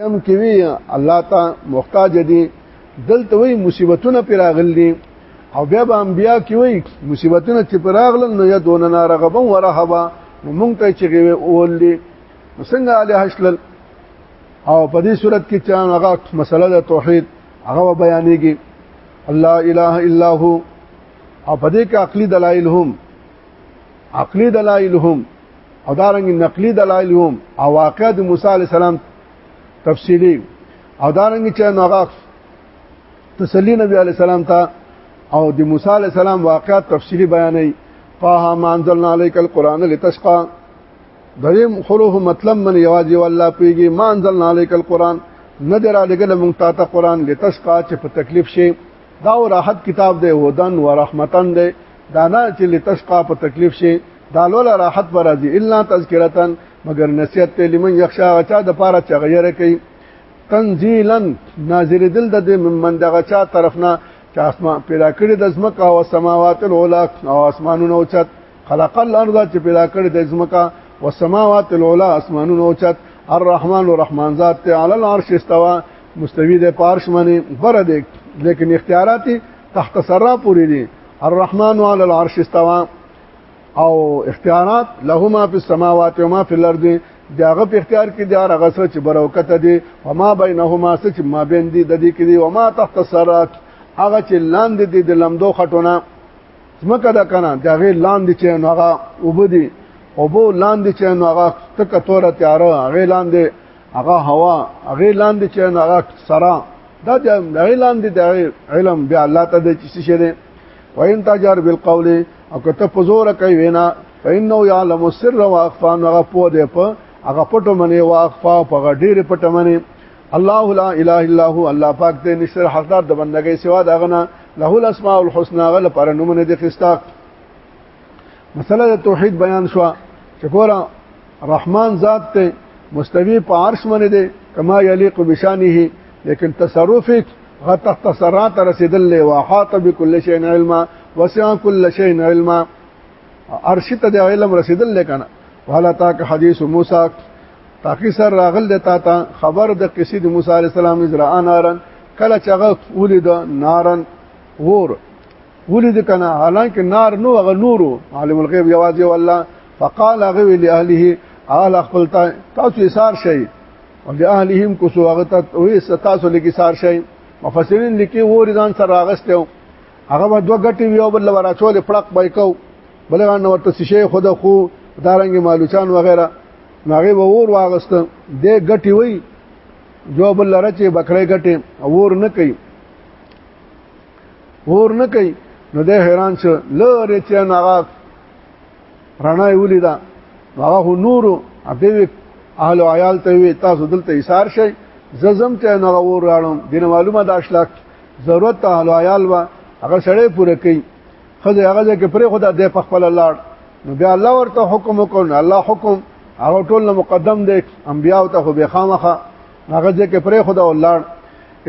یم کې وی الله ته محتاج دي دلته وی مصیبتونه پیراغل دي او بیا به انبیا کې وی مصیبتونه چې پیراغل نو یا دون نه رغبا ورهبا نو مونږ ته چې وی اول دي څنګه علی حشل او په دې صورت کې چې هغه مسله د توحید هغه بیانېږي الله اله الا هو او په دې کې عقلي دلایل هم عقلي دلایل هم او دارنګ نقلی دلایل هم او واقع د موسی علی السلام تفصیلی او دارنګ چې نغاف تسلی نبی علی السلام ته او د موسی علی السلام واقعات تفصیلی بیانې طه ما انزلنا عليك القرآن لتشقى دریم خلوه مطلب من یواځي والله پیږي ما انزلنا عليك القرآن ندر علیګل مونږ ته ته قرآن لتشقى چې په تکلیف شي دا راحت کتاب دی هدن و رحمتن دی دانا چې لتشقى په تکلیف شي دا لول راحت برازي الا تذکرتا مگر نصیحت ته لمن یخشا غچا د پاره چا غیر کوي تنزیلا نازل دل د من د غچا طرفنا چې اسمان پیدا کړی د زمکا او سماوات العلا او اسمانونو اوچت خلق الارض چې پیدا کړی د زمکا او سماوات العلا اسمانونو اوچت الرحمن الرحمن ذات ته علی العرش استوا مستوی د پارش منی بر دې لیکن اختیارات تحت سرا پوری دي الرحمن علی العرش استوا او اختیارات له ما په سماوات او ما په الارض داغه په اختیار کې دی هغه سره چې بروکت دی او ما بینهما سچ ما بین دی د دې کې دی او ما تحت سرات هغه چې لاندې دی د لمدو خټونه زمکه دا کنه داغه لاندې چې نو هغه وبدي او بو لاندې چې نو هغه تک توره تیار هغه لاندې هغه هوا هغه لاندې چې هغه سرا دا د هغه لاندې د علم بیا الله ته د څه شي دی وین تجار بالقول او کته په زور کوي وینا فإنه يعلم السر واخفى هغه په دې په هغه پټو منی واخفا په غډیر پټو منی الله لا اله الا هو الله پاک دې نشر حقدار د بندګۍ سوا داغنه له الاسماء الحسنا غل پر نمونه دي خستا مسله د توحید بیان شو چې ګوره رحمان ذات ته مستوی په عرش باندې دی کما یلیق بشانه لیکن تصرف غت تصرات رسیدل له واحات بكل شیء علما وسع كل شیء علما عرش ته د علم رسیدل لکنه ولا تاک حدیث موسی تاکي سر راغل د تا ته خبر د قصې د موسی عليه السلام اجرا نارن کله چغه ولید نارن ور ولید کنه حالانکه نار نو غ نورو عالم الغیب یواز یو الله فقال غو لاهله اهل خپل تاسو ایثار شي او لاهلهم کو سو هغه وې تاسو لګي ایثار شي مفسرین لیکي و رضان سره راغستو هغه به دوه غټي ویو بل وراچول پړق بایکو بلغه نو ورته شي خود خو دارنګ مالوچان وغیرہ ناغه به ور واغست د غټي وی جو بل لره چې بکرې غټي ور نه کوي ور نه کوي نو د حیران شو لره چې هغه رڼا یې ولیدا هغه نور اته وی اهل عیال ته وی تاسو دلته ایثار شئ ززم ته نه ور راړم دین معلومه د اشلاق ضرورت اهل عیال وا هغه سړی پوره کوي خځه هغه ځکه پرې خدا د په خپل لاړ نو بیا الله ورته حکم وکړ الله حکم هغه ټول مقدم دی انبیا ته خو به خامخه هغه ځکه پرې خدا ولاړ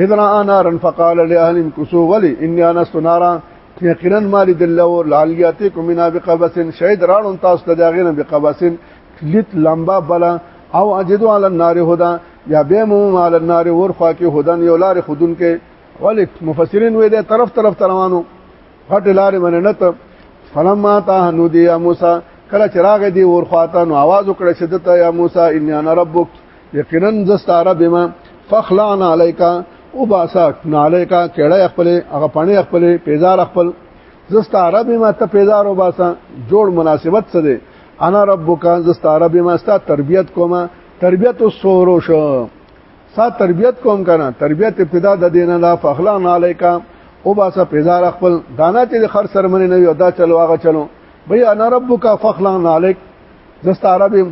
اذن انا رن فقال لاهل كسو ولي اني انا سنارا یقینا مال دل او لعلیاتکم من بقبس شهید راړون تاسو ته داغینه بقبس لیت لمبا بلا او اجدو علی النار هدا یا به مو علی النار ورخوا کې هدن یو لار خودن کې ولی مفسرین وې ده طرف طرف روانو غټ لار باندې نه ته فلما تا نو دی موسی کله چراغ دی ورخواته نو आवाज وکړ شدت یا موسی ان انا ربک یقینا زستاره بما فخلعنا علیکا او باسا علیکا کړه خپل هغه پانی خپل پیزار خپل زستاره بما ته پیزار او باسا جوړ مناسبت څه دی انا ربک زستاره بما ستا تربیت کومه تربیت وسورو شو سا تربیت کوم کنه تربیت ابتدا د دینه لا فخلعنا علیکا او باسا پیزار خپل دانا چې خر سرمنه نه یو دا چلو هغه چلو بیا انا ربک فخلعنا علیک زستاره بما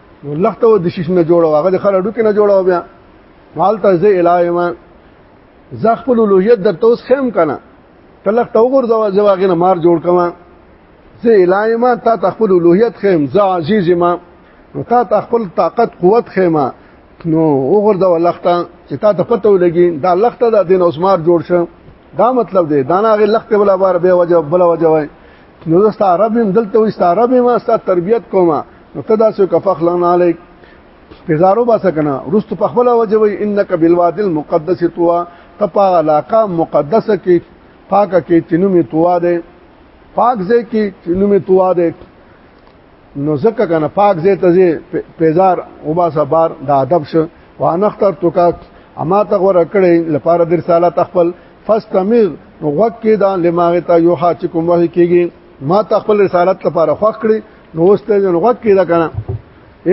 نو لخته و د شیش نه جوړو هغه د خره ډوکې نه جوړو بیا مالته زه الای ما زه خپل لوهیت در توس خیم کنه تلخ ته وګرځوا زه واغې نه مار جوړ کما زه الای ما تا تخپل لوهیت خیم زه عزیز ما نو تا تخپل طاقت قوت خیمه نو وګرځوا لخته چې تا ته پته ولګي دا لخته د دین اوس مار جوړ شه دا مطلب دی دا نه غي لخته بلا بار به وجه بلا وجه وای نو زه ستا رب هم دلته وي ستا رب هم ستا تربيت کوم نو ته داسې کفخلن عليک پزارو با سکنه رست په خپل وجه وي انک بالواد المقدس توا تپا علاقه مقدسه کې پاکه کې چنومي توا ده پاک ځای کې چنومي توا ده نو زکه کنه پاک ځای ته ځي پیزار او با صبر د ادب شو وانختر توکا اما ته غره کړې لپاره د رسالت خپل فاستمر نو وکي دا لماغه ته یو حاج کوم وه کیږي ما ته خپل رسالت لپاره خوښ کړی نو واست نو وکي دا کنه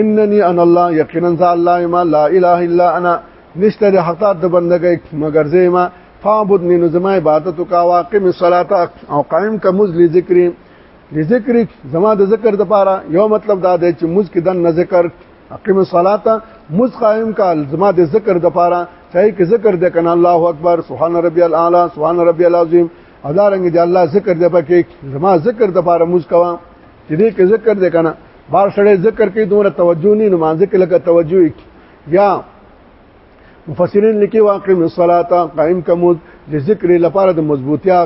انني انا الله یقینا ذا الله ما لا اله الا انا نشته د حق د بندګۍ مگر زما فعبد من زما عبادت کا واقم الصلاه او قائم کا مز لذکر لذکر زما د ذکر د پاره یو مطلب دا دی چې مز کې د ذکر اقیم الصلاه مز قائم کا زما د ذکر د پاره چاہے کې ذکر د کنه الله اکبر سبحان ربی الاعلى سبحان ربی العظیم ادا رنګ دی الله ذکر د پکې زما ذکر د پاره مز کوا چې دې کې ذکر د کنه بار سره ذکر کې دومره توجه نه نماز کې لکه توجه یا مفسرین لیکي واقیم الصلاه قائم کمود د ذکر لپاره د مضبوطیا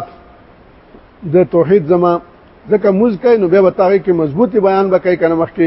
د توحید زما ځکه موز کوي نو به وتاغي کې مضبوطی بیان وکړي کنه مخکې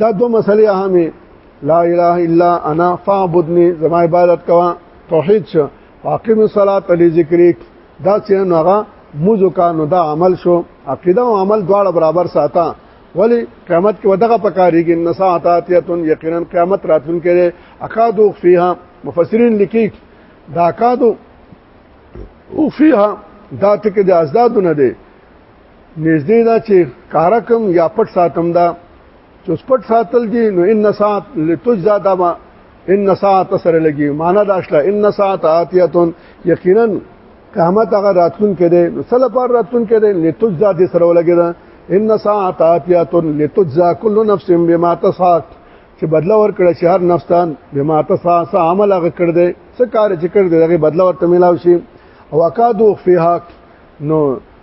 دا دو مسلې اهمه لا اله الا انا فاعبدني زما عبادت کوا توحید شو واقم الصلاه لذکرک دا چې هغه موزو کانو دا عمل شو عقیده او عمل دواړه برابر ساته ولی قیامت کې ودغه پکاريږي نساتاتیتون یقینا قیامت راتلون کړي اقادو فیها مفسرین لیکي دا اقادو او فیها دا ټکي د ازدادونه دي نږدې دا چې کارا کوم یا پټ ساتم دا چې اوس پټ ساتل دي نو ان ساعت لتجزا دا ما ان ساعت سره لګي معنا دا شله ان ساعت اتیاتون یقینا قیامت هغه راتلون کده نو سل پر راتلون کده لتجزا دې سره ولګي دا ان ساعت اتیاتون لتجزا کل نفس بما تسعات چې بدلا ور کړ چې هر نفسان بما تسعات عمل هغه کړ دې څه کار چې کړ دې هغه بدلا ورته ملاوي شي او اکادو فیها نو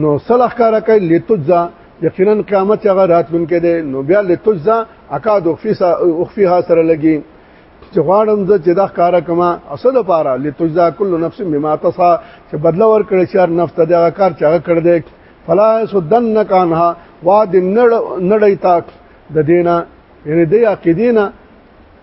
نو صلاح کار کوي لتجزا یقینا قیامت هغه راتلونکې ده نو بیا لتجزا اکاد اخفیسا اخفیها سره لګي چې غواړم زه چې دا کار کما اصل لپاره لتجزا کل نفس بما تصا چې بدلا ور کړی چې هر نفس ته هغه کار چې هغه کړ دې فلا سدنک عنها واد نړ نړی تاک د دینه یعنی د عقیدینه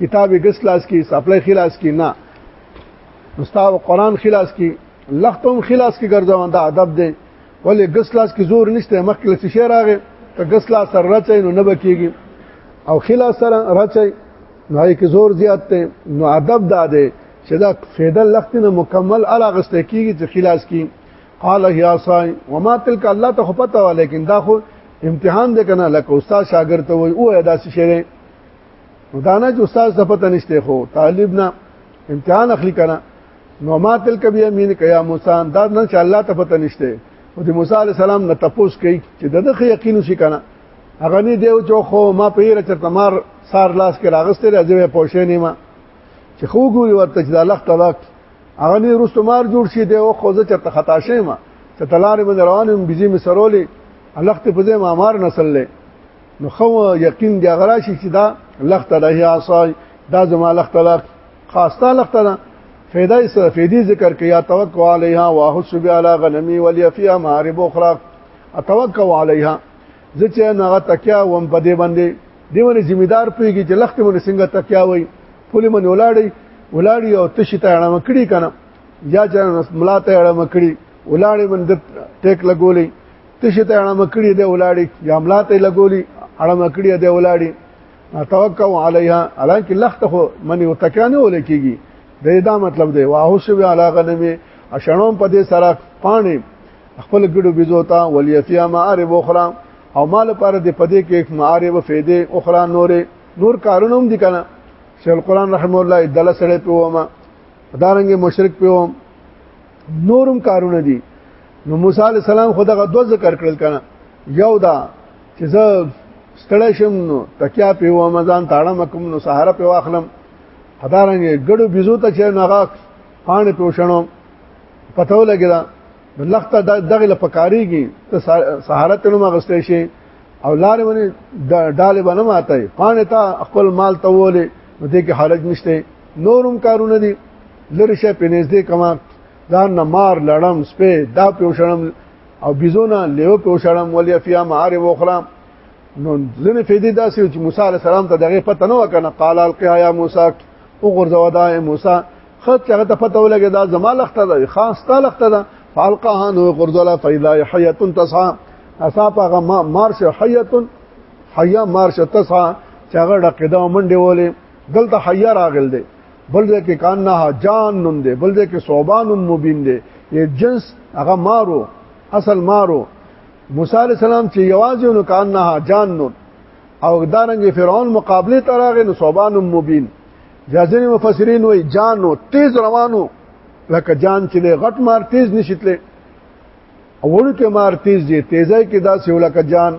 کتاب ګس لاس کی سپلای خلاص کی نه مستاو قران خلاص کی لختم خلاص کی ګرځوند ادب دی ولې ګس لاس کی زور نشته مخکله چې شعر راغی ته ګس لاس سره راځي نو نه بکیږي او خلاص سره راځي نو هي کې زور زیات دی نو ادب دا دی چې دا فیدل لخت نه مکمل الاغسته کیږي چې خلاص کی قال یا صای وما تلک الله ته پته ولیکن دا خو امتحان دی کنه لکه استاد شاګرد ته وای او ادا څه شي ودانه چې استاد ته پته نشته خو طالب نه امتحان اخلي کنه نو ما تل کبي امین کیا موسی دا نه چې الله ته پته نشته او د موسی علی السلام نه تپوس کوي چې دغه یقین شي کنه هغه نه دیو چې خو ما په یره چرته مار سار لاس کې راغسته راځي پوښې نه ما چې خو ګوري ورته چې د الله تعالی هغه نه رستو مار جوړ شي دی او خو زه چرته خطا شې ما چې تلارې باندې روانم بيزي مسرولې الله ته په دې ما مار نسل له نو خو یقین دی غرا شي چې دا لخت ده یا صای دا زما لخت ده خاصه لخت ده فیدا یې سره فیدی ذکر کیا توکل علیها واحس بی علی غنمی ولی فی مارب اخرى اتوکل علیها زه چې نغه تکیا وم په دې باندې دیونه ذمہ دار پیږي چې لخت مونږ څنګه تکیا وای پولی مونږ ولاړی ولاړی او تشی ته اړه مکړی کنه یا چې ملاته اړه مکړی ولاړی مونږ ټیک لګولې تشه ته اړه مکړی دی ولاړی یا ملاته لګولی اړه مکړی دی ولاړی توکل علیها الانکه لخت خو منی وتکانه ولیکيږي دا دا مطلب دی واهوس به علا غنمه اشنوم په دې سره پانی خپل ګډو بيزو تا وليفيا معارب اخرى او مال پر دې پدې کې معارب فیدې اخرى نورې نور کارونه هم دي کنه شیخ القران رحم الله دله سره په ومه دارنګ مشرک په ومه نورم کارونه دي نو موسی علی السلام خو دغه دوه ذکر کړل کنه یو دا چې زه ستړی شم نو تکیا په رمضان تاړم کوم نو سهار په واخلم هدارنګ ګړو بيزو ته چې ناغه پان په وشنو پته ولګی دا لخته دغه له پکاريږي ته سهار ته نو مغستې شي او لارې باندې ډالې باندې ماته پان ته خپل مال ته ولې نو دې کې حرج نشته نورم کارونه دي لری شه په نږدې کما دا نمار لړم سپه دا پوشړم او بيزونه لیو پوشړم ولیا فیا معارف اخرى نو ځنه فیدی داسې چې موسی علی السلام ته دغه پته نه وکنه قال القیا یا موسی او غرزوا دا موسی خط چې هغه ته پته ولګی دا زما لخته ده خاص تا لخته ده فالقها نو غرزوا فیدا حیه تسعى اصحاب هغه مارش حیه حیا مارش تسعى چې هغه ډکه دا منډه ولې دلته حیا راغل دی بل ځای کې کان نه جان نون دی بل ځای کې صوبان مبین دی یې جنس هغه مارو اصل مارو موسی علی السلام چې یوازې نو کان نه جان نون او دارنګ فرعون مقابله تراغه نو صوبان مبین ځینې مفسرین وایي جانو تیز روانو لکه جان چې غټ مار تیز نشیتله اول کې مار تیز دی تیزای کې دا سیولا کا جان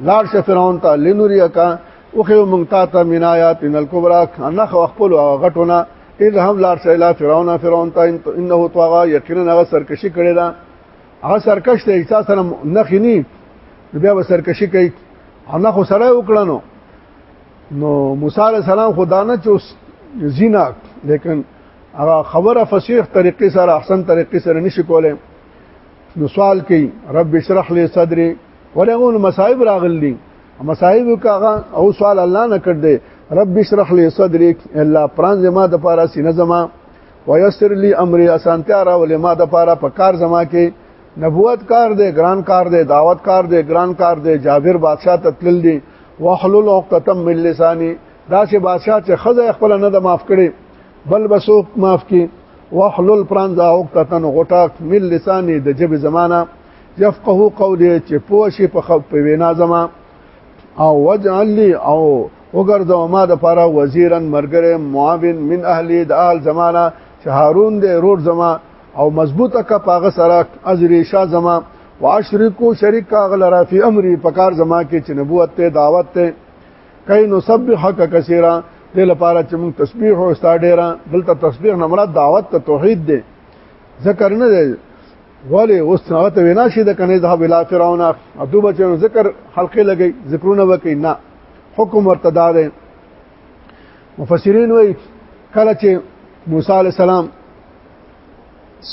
لار شه فرعون ته لنوري کا او خو مونږ تا ته من آیاتنا الکبرى انا خو خپل غټونه اذ هم لار شه اله فرعون فرعون ته انه طغى یقینا هغه سرکشي کړی دا هغه سرکش ته احساس سره نخینی بیا به سرکشي کوي انا خو سره وکړنو نو موسی علی السلام خدا نه چوس زینا لیکن هغه خبره فصیح طریقې سره احسن طریقې سره نشي کولای نو سوال کوي رب اشرح لي صدري ورغون مصائب راغلي مصائب کاغه او سوال الله نه کړ دې رب اشرح لي صدري الله پران زما د پاره سینه زما ويسر لي امري اسانتیا را ولې ما د پاره په کار زما کې نبوت کار دې ګران کار دې دعوت کار دې ګران کار دې جابر بادشاہ تتل دي وحلل عقدة من لساني دا چې بادشاہ چې خزه خپل نه د معاف کړي بل بسو معاف کړي وحلل پران دا عقدة غټه من لساني د جب زمانہ يفقهو قولي چې پوه شي په خو په وینا زما او وجعل لي او وګرځو ما د پاره وزیرن مرګره معاون من اهلی د اهل زمانہ چې هارون دې رور زما او مضبوطه کا پاغه سره ازری شاه زما واشرکو شریک کا غلرا فی امری پکار زما کې چې نبوت ته دعوت ته کای نو سبحک کثیرا د لپاره چې موږ تسبیح او استاد ډیره دلته تسبیح نه مراد دعوت ته توحید دی ذکر نه دی ولی اوس هغه ته وینا شي د کنه ذهب الى فرعون ابدو بچو ذکر حلقه لګي ذکرونه وکي نه حکم ورته دار مفسرین وایي کله چې موسی علی السلام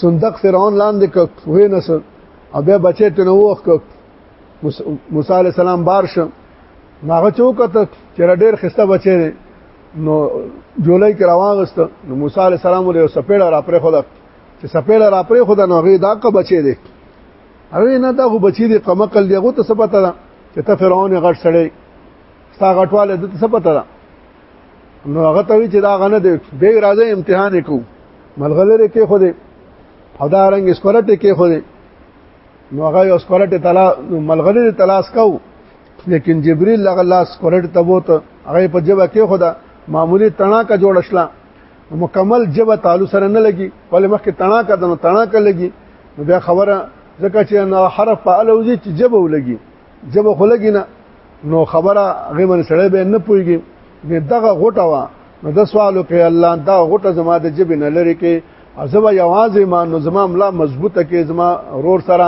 صندوق فرعون لاندې ک وې نس او بیا بچی ته نو وخت ک موسی علی السلام بار شو ناغه چوکته چې ډېر خسته بچی دی نو جولای کې راوغست نو موسی علی السلام له سپېړه را پرې خو چې سپېړه را پرې خدا نو غي دا که بچي دي او نه دا خو بچي دي قمقل دی غو ته څه پته ده چې ته فرعون غټ سړی ستا غټواله د څه پته ده نو هغه ته چې دا غنه دی به راځي امتحان کو ملغلره کې خو دې او دا رنګ اسکورټه کې خو دې نو هغه یو اسکورټه تلا ملغلره تلاش کو لیکن جبريل لغه لاس کورټ تبوت هغه په جبه کې خدا معمولی تڼا کا جوړ شلا مکمل جبه تعالو سره نه لګي ولې مخکې تڼا کدنو تڼا ک لګي نو بیا خبره ځکه چې نو حرف په الوزي چې جبه ولګي جبه خلګي نه نو خبره غیمن سره به نه پويږي دغه غټه وا نو د سوالو کې الله دا غټه زما د جبه نه لري کې ازبه یوازې ما نو زما ملا مضبوطه کې زما رور سره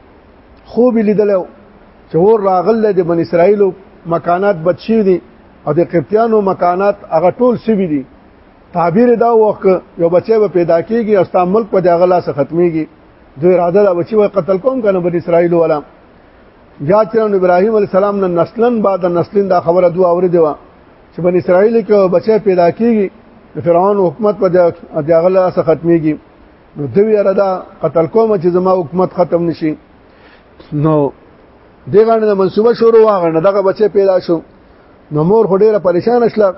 خوب لیدل چې ور راغل د بن اسرائیل مکانات بچی دي او د قبطیانو مکانات هغه ټول سوي دي تعبیر دا وخت یو بچی به پیدا کیږي او ستاسو ملک په دغه لاس ختميږي دوی اراده دا بچی و قتل کوم کنه بن اسرائیل ولا یا چې ابراهیم علی السلام نن نسلن بعد نسلن دا خبره دوه اورې دی چې بن اسرائیل کې بچی پیدا کیږي فرعون حکومت په دغه لاس ختميږي نو دوی یاره دا قتل کوم چې زما حکومت ختم نشي نو دغه نه منسوبه شروع واغنه دغه بچي پیدا شو نو مور خو ډیره پریشان شله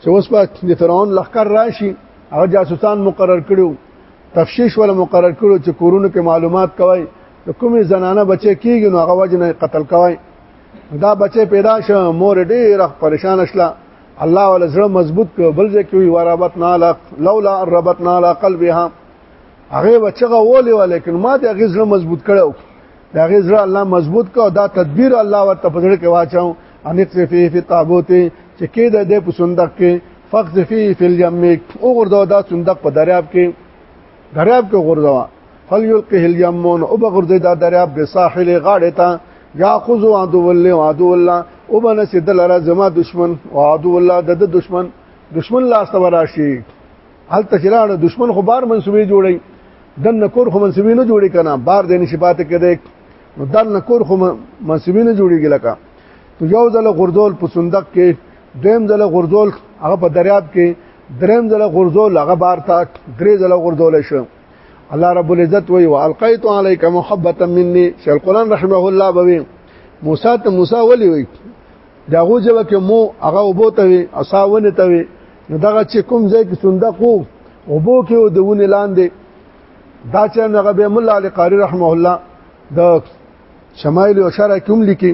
چې اوس په د فرعون لخر راشي هغه جاسوسان مقرر کړو تفشیش ولا مقرر کړو چې کورونو کې معلومات کوي د کومې زنانه بچي کیږي نو هغه وجنه قتل کوي دا بچي پیدا شو مور ډیره پریشان شله الله ول زړه مضبوط کړ بل ځکه وی ورابطنا لك لولا ربطنا على قلبها هغه بچغه ولې ولیکن ما دې هغه زړه مضبوط کړو دا هغه زړه الله مضبوط کړ دا تدبیر الله ورته پزړه کې واچاو ان فی فی تابوت چې کې د دې په صندوق کې فقط فی فی الیم او غردو دا صندوق په دریاب کې دریاب کې غردو فليلقه اليمون او بغرزي دا دریاب به ساحل غاړه تا یاخذ عدو الله عدو الله او بن سدل را زما دشمن او عدو الله د دشمن دشمن لاس ته راشي هل تشلاړ دشمن خو بار منسوبي جوړي دن کور خو منسوبي نه جوړي کنه بار دې نشبات کړي نو دن کور خو منسوبي نه جوړيږي لکه تو یو ځل غردول په صندوق کې دویم ځل غردول هغه په دریاب کې دریم ځل غردول هغه بار تا درې ځل غردول شو الله رب العزت وی والقیت علیک محبتا مني شیخ القران رحمه الله بوي موسی ته موسی ولي وی داغه جوه کې مو هغه وبوته وی اساونه ته وی نو دغه چې کوم ځای کې صندوق وو وبو کې او دونه لاندې دا چې هغه به مولا علی قاری رحمه الله د شمایل او شرع کوم لیکي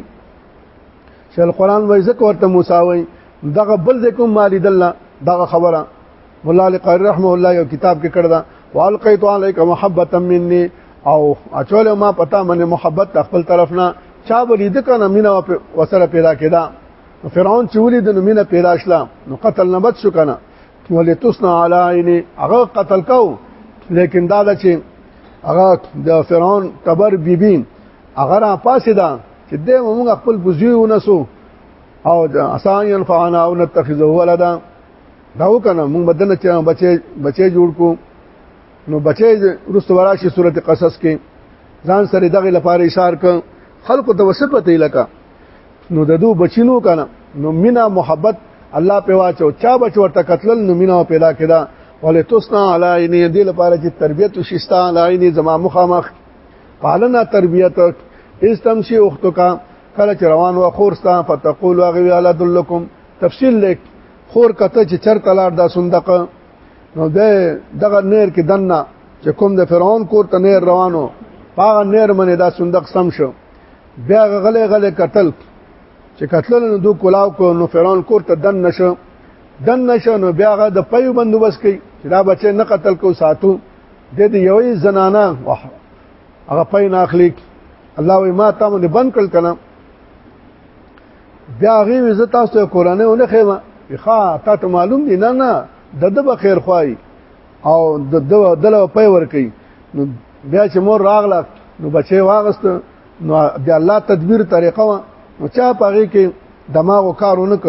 چې القرآن وای زکه ورته موسی وای دغه بل ذکر مالی دله دغه خبره مولا علی قاری رحمه الله یو کتاب کې کړدا والقیت علیک محبتا مني او اچول ما پتا من محبت خپل طرف نه چا ولید کنه مینا وسره پیدا کړه فرعون چې ولید نو مینا پیدا شله نو قتل نه بچ شو کنه ولې تسنا علی عیني هغه قتل کو لیکن دا چې هغه د فرعون تبر بیبین هغه را پاسې دا چې د موږ خپل بوزیو نسو او اسان ينفعنا او نتخذه ولدا دا وکنه موږ بدل چې بچي بچي جوړ کو نو بچي رست وراشي صورت قصص کې ځان سره دغه لپاره اشاره ک خلق د وسپت لکه نو د دو بچینو کنه نو مینا محبت الله په واچو چا بچ ورته قتل نو مینا پیدا کړه ولې توسنا علی ان دې لپاره چې تربیت شستا علی ان زما مخامخ پالنا تربیت استمشي اختکا کله چې روان و خورستا فتقول واغوی علی دلکم تفصیل لیک خور کته چې چرته لار دا صندوق نو ده دغه نیر کې دنه چې کوم د فرعون کور ته نیر روانو پاغه نیر منه دا صندوق سم شو بیا غلې غلې قتل چې قتل نو دو کلاو کو نو فرعون کور ته دن نشو دن نشو نو بیا غ د پيو بندوبس کوي چې دا بچي نه قتل کو ساتو د دې یوې زنانا واه هغه پي نه اخلي الله وي ما تاسو نه بند کړ کلام بیا غي وزه تاسو کورانه ونه خېما ښا تا ته معلوم دي نه نه د د به خیر خوای او د د دله په ور کوي نو بیا چې مور راغله نو بچي واغست نو د الله تدبیر طریقه وا نو چا پغې کې دماغ کارونه ک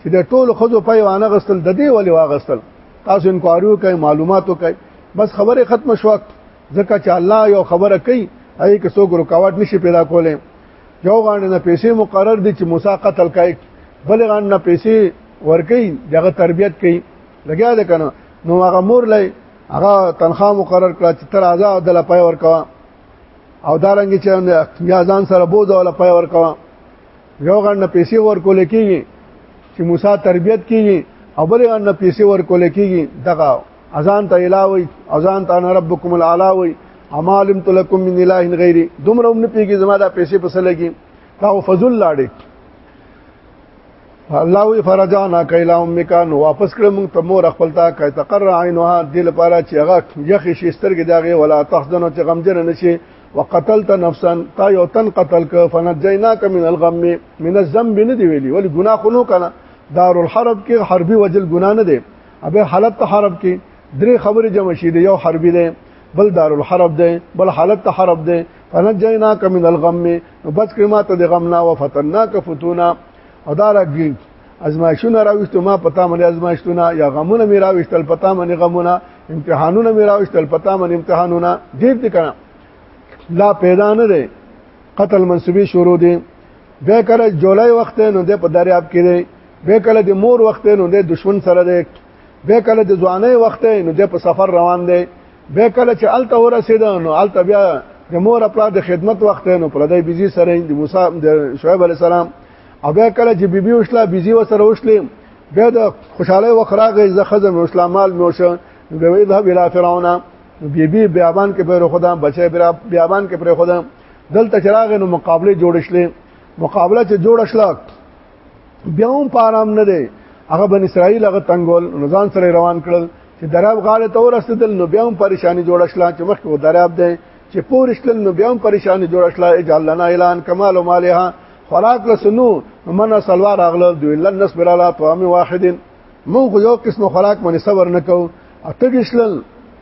چې د ټولو خزو په وانه غستل د دې ولې واغستل تاسو انکواریو کوي معلوماتو کوي بس خبره ختم شوه ځکه چې الله یو خبره کوي هغه کې څوک رکاوټ نشي پیدا کولای یو غاڼه نه پیسې مقرر دي چې موسی قتل کای بل غاڼه نه پیسې ورکي دغه تربيت کوي لګیا ده کنه نو هغه مور لای هغه تنخواه مقرر کړه چې تر آزاد د لپاره ورکوا او دارنګ چې یا ځان سره بو د لپاره ورکوا یو غاڼه پیسې ورکول کیږي چې موسی تربيت کیږي او بل غاڼه پیسې ورکول کیږي دغه اذان ته الهوي اذان ته انا ربکم الاعلى وي امالم تلکم من اله غیری دومره هم نه پیږي زما دا پیسې پسې لګي دا فضل لاړې الله وی فرجانا کایلا امک نو واپس کړم ته مور خپل تا کای تقر عینها دل پاره چې هغه یخ شستر کې داغه ولا تحزن چې غمجن نشي وقتلت نفسا تا یو تن قتل ک فنجیناک من الغم من الذنب نه دی ویلی ولی ګناه خونو کنه دار الحرب کې حربي وجل ګناه نه دی ابه حالت ته حرب کې درې خبرې جمع شي دی یو حربي دی بل دار الحرب دی بل حالت ته حرب دی فنجینا ک من الغم نو بچ کړه ما ته د غم نه وفتنا ک فتونا او دا راګی ازمایښونه راوښته ما پتا منه ازمایښتونه یا غمونه می راوښتل پتا منه غمونه امتحانونه می راوښتل پتا منه امتحانونه ډیر دي کنه لا پیدا نه دی قتل منسوبي شروع دي به کړه جولای وخت نو د په دریاب کې به کله د مور وخت نو د دشمن سره دی به کله د ځواني وخت نو د په سفر روان دی به کله چې الته ورسید نو الته بیا د مور خپل د خدمت وخت نو پر دای بيزي سره د موسی د شعیب علی السلام او به کله چې بیبي وشله بيزي وسره وشلې بیا د خوشاله وخراغه ز خزم اسلام مال موشه به اذهب الى فرعون بیبي بیابان کې پر خدا بچي بیابان کې پر خدا دلته چراغ نو مقابله جوړ شلې مقابله چې جوړ شله بیا هم پارام نه دی هغه بن اسرائیل هغه تنگول نزان سره روان کړل چې دراب غاړه ته ورسېدل نو بیا هم پریشانی جوړ شله چې مخکې و دراب دی چې پورشتل نو بیا هم پریشانی جوړ شله اجل لنا اعلان کمال مالها خوراک لسنو من سلوار اغلل دوی لن نصبر علی طعام واحد مو خو یو قسم خوراک باندې صبر نکو اته گشلل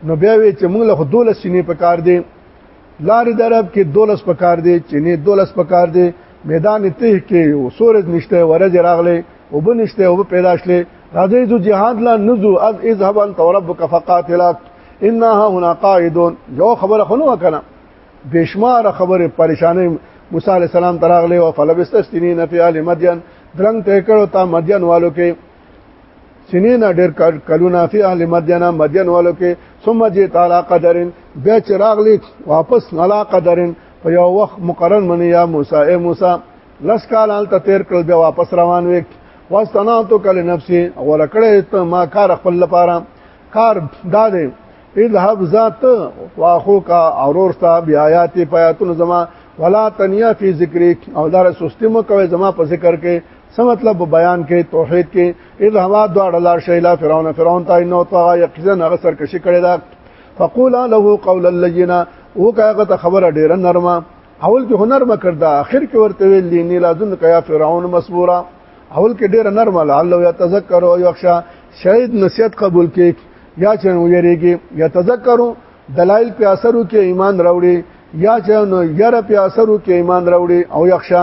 نو بیا وی چې موږ له دوله سینې په کار دی لارې درب کې دولس پکار دی چې نه دولس پکار دی میدان ته کې سورج نشته ورځ راغله او به نشته او پیدا شله راځي ذو جهاد لا نذو از اذهب انت وربك فقاتلا انها هنا قاعدون یو خبره خنو کنه بشمار خبره پریشانه موسی علی السلام تراغله او فلبست سنین فی ال مدین درنګ ته کړو تا مدین والو کې سنې نه ډېر کلونه فی اهل مدینه مدین والو کې ثم جی تعالی قدرن بیا چې راغلی واپس نلا قدرن په یو وخت مقرن منی یا موسی اے موسی لس کال حالت تیر کړ بیا واپس روان وې واستناتو کل نفسي غوړه کړې ته ما کار خپل لپاره کار دا دی اذهب ذات واخو کا اورور تا بیاات پیاتن زما ولا تنیا فی ذکری او دار سستی مو کوي زما په ذکر کې څه مطلب بیان کې توحید کې اذ هوا دواړه لار شي لا فرعون فرعون ته نو طغى يقزا هغه سرکشي کړي دا فقولا له قولا لجنا او کاغه ته خبره ډیره نرمه اول کې هنر مکردا اخر کې ورته ویل لینی لازم کیا فرعون مسبورا اول کې ډیره نرمه لعل یتذکر او یخشا شاید نصیحت قبول کې یا چې ویریږي یتذکر دلایل په اثرو کې ایمان راوړي یا چې نو یره په اثرو کې ایمان راوړي او یخشا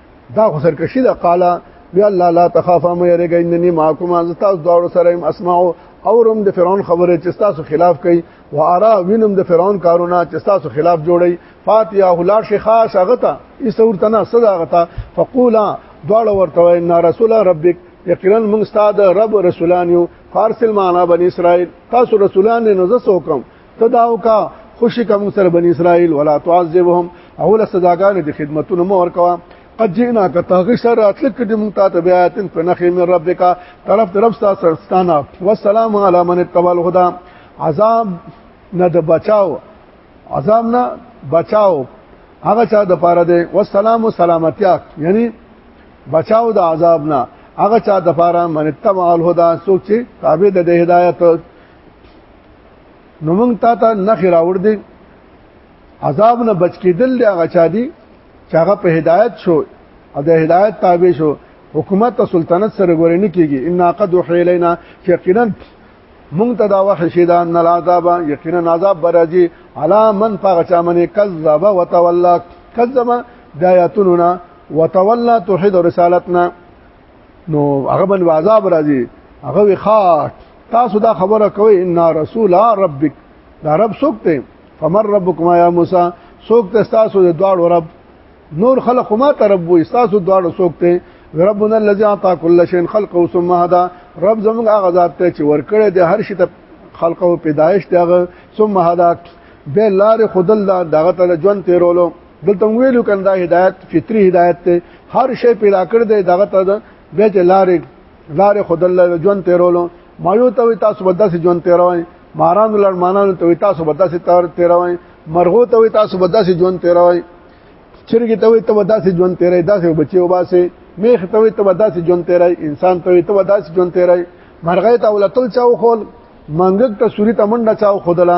دا خو سرکشي ده قال بیا الله لا تخاف ما يرګ انني معكم از تاسو دواړو سره يم اسمع اورم د فرعون خبره چې تاسو خلاف کوي و ارا وینم د فرعون کارونه چې تاسو خلاف جوړي فاتیا هلا شیخا شغتا ایسورته نه صدا غتا فقولا دواړه ورته ان رسول ربک یقینا موږ ستاد رب رسولان یو فارسل معنا بنی اسرائیل تاسو رسولان نه نزه حکم تداو کا خوشی کوم سره بنی اسرائیل ولا تعذبهم اول صداګان دي خدمتونه مو ورکوا قد جئنا کا تاغي سر اتلک دې مونږ ته بیاتن په نخې من ربک طرف طرف سره ستانه والسلام علی من اتبع الهدى عذاب نه د بچاو عذاب نه بچاو هغه چا د پاره دی والسلام و سلامتیا یعنی بچاو د عذاب نه هغه چا د پاره من اتبع الهدى سوچ چې تابع د هدایت نو موږ تا ته نه خراوړ دي عذاب نه بچ کېدل دی هغه چا دي چې هغه په هدایت شو او د هدایت تابع شو حکومت او سلطنت سره ګورې نه کیږي ان قد وحیلینا یقینا مونږ ته دا وحی شي دا ان العذاب یقینا عذاب برځي علا من پاغه چا منې کذب وتولى کذب د آیاتنا وتولى توحید رسالتنا نو هغه بن عذاب راځي هغه وی خاط تاسو دا خبره کوي ان رسول ربک دا رب سوکته فمر ربکما یا موسی سوکته تاسو د دواړو رب نور خلق ما ته رب وي تاسو دواړو سوکته ربنا الذي اعطى كل شيء خلقه ثم هدا رب زموږ هغه ذات ته چې ورکړې د هر شي ته خلق او پیدایش دغه ثم هدا به لار خدل دغه ته ژوند تیرولو دلته ویلو کنه دا هدایت فطری هدایت ته هر شی پیدا کړ دی دغه ته به چې لارې لارې خود الله ژوند تیرولو ما یو ته تاسو بداسې ژوند تیروي ماران لړمانانو ته تاسو بداسې تار تیروي مرغو ته تاسو بداسې ژوند تیروي چرګې ته ته بداسې ژوند تیرای داسې بچي وباسي میخ ته ته بداسې ژوند تیرای انسان ته ته بداسې ژوند تیرای مرغې ته ولتل چاو خول منګک ته سوري ته منډه چاو خودله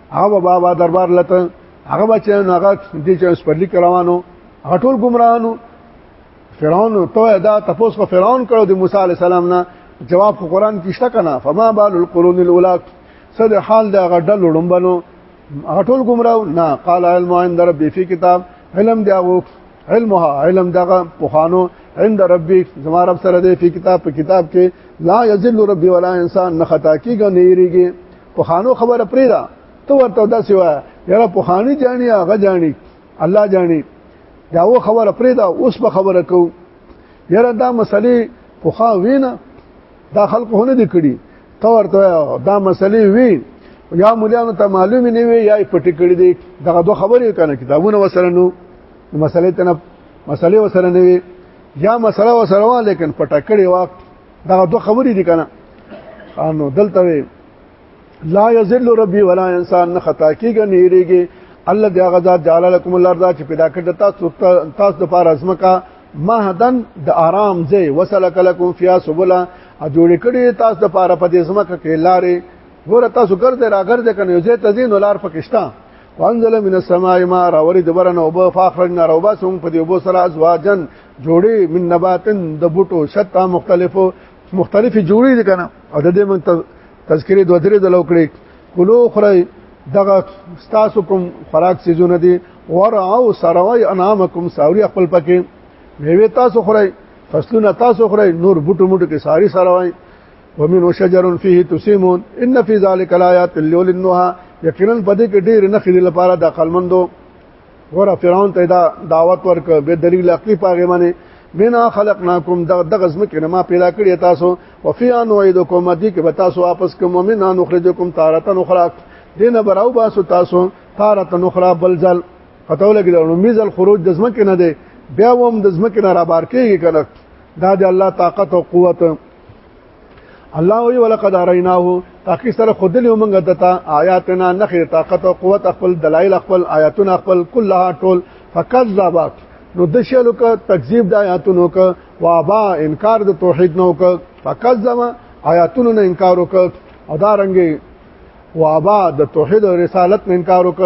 هغه بابا دربار لته هغه بچی نو هغه دې چې سپرلی کروانو هغه ټول گمراهانو فرعون ته دا تاسو کو فرعون کړو د موسی علی السلام نه جواب خو قران کې شته کنه فما بال القرون الاولى صد حال دا غډل لړمبنو هغه ټول گمراه نه قال علم عند ربي في كتاب علم دا غو علمها علم دغه پوخانو عند ربي زما رب سره دی په کتاب په کتاب کې لا يذل ربي ولا انسان نه خطا کیږي نه یریږي په خانو خبره پرې ده ته ورته داسې وای یاره په خاني جاني هغه جاني الله جاني دا و خبره پرې ده اوس په خبره کو یاره دا مسلې په خا وینه دا خلق هونه دي کړی ته ورته دا مسلې وی یا مليانو ته معلومه نه وي یا پټ کړی دي دغه دوه خبرې کنه کتابونه وسره نو مسلې تنه مسلې وسره نه وي یا مسله وسره وا لیکن پټ کړی وخت دا دوه خبرې دي کنه انو دلته لا یذل ربي ولا انسان نه خطا کیږي نه یریږي الله دی هغه ذات جعل لكم الارض چې پیدا کړ تاسو تاسو د پاره ازمکا مهدن د آرام ځای وسلک لكم فيها سبلا ا جوړ کړی تاسو د پاره په دې ازمکا کې لارې ګور تاسو ګرځې را ګرځې کنه یو ځای تزین ولار پکشتا وانزل من السماء ما راوري دبرن او به فاخرجنا روباسهم په دې وبو سره ازواجن جوړي من نباتن د بوټو شتا مختلفو مختلف جوړي دي کنه او د دې من تذکری دوه درې د لوکړي کلو خره دغه ستاسو کوم خوراک سيزونه دي ورعو سروي انامکم ساوري خپل پکې میوه تاسو خره فصلونه تاسو خره نور بوټو موټو کې ساری سروي ومن شجر فيه تسيمون ان في ذلك الايات للنهى یقینا پدې کې ډېر نخې لپاره د قلمندو ګوره فرعون ته دا دعوت ورک به دلیل عقلی پاغه باندې منا خلقناکم دغه زمکه نه ما پیدا کړی تاسو وفیا نوعیدکم دی کې به تاسو واپس کوم مؤمنان نخرجکم تارتا نخرا دینه براو باسو تاسو تارتا نخرا بلزل پتو لګی دا میزل خروج د زمکه نه دی بیا هم د زمکه نه را بار کیږي کنه دا د الله طاقت او قوت الله وی ولقد اریناه تاکي سره خودلی ومنګه دتا آیاتنا نخې طاقت او قوت خپل دلایل خپل آیاتونه خپل کلها ټول فکذبات نو د شلو ک تکذیب د آیاتونو ک وابا انکار د توحید نو ک فکذب آیاتونو نه انکار وک او دا رنګي وابا د توحید او رسالت نه انکار وک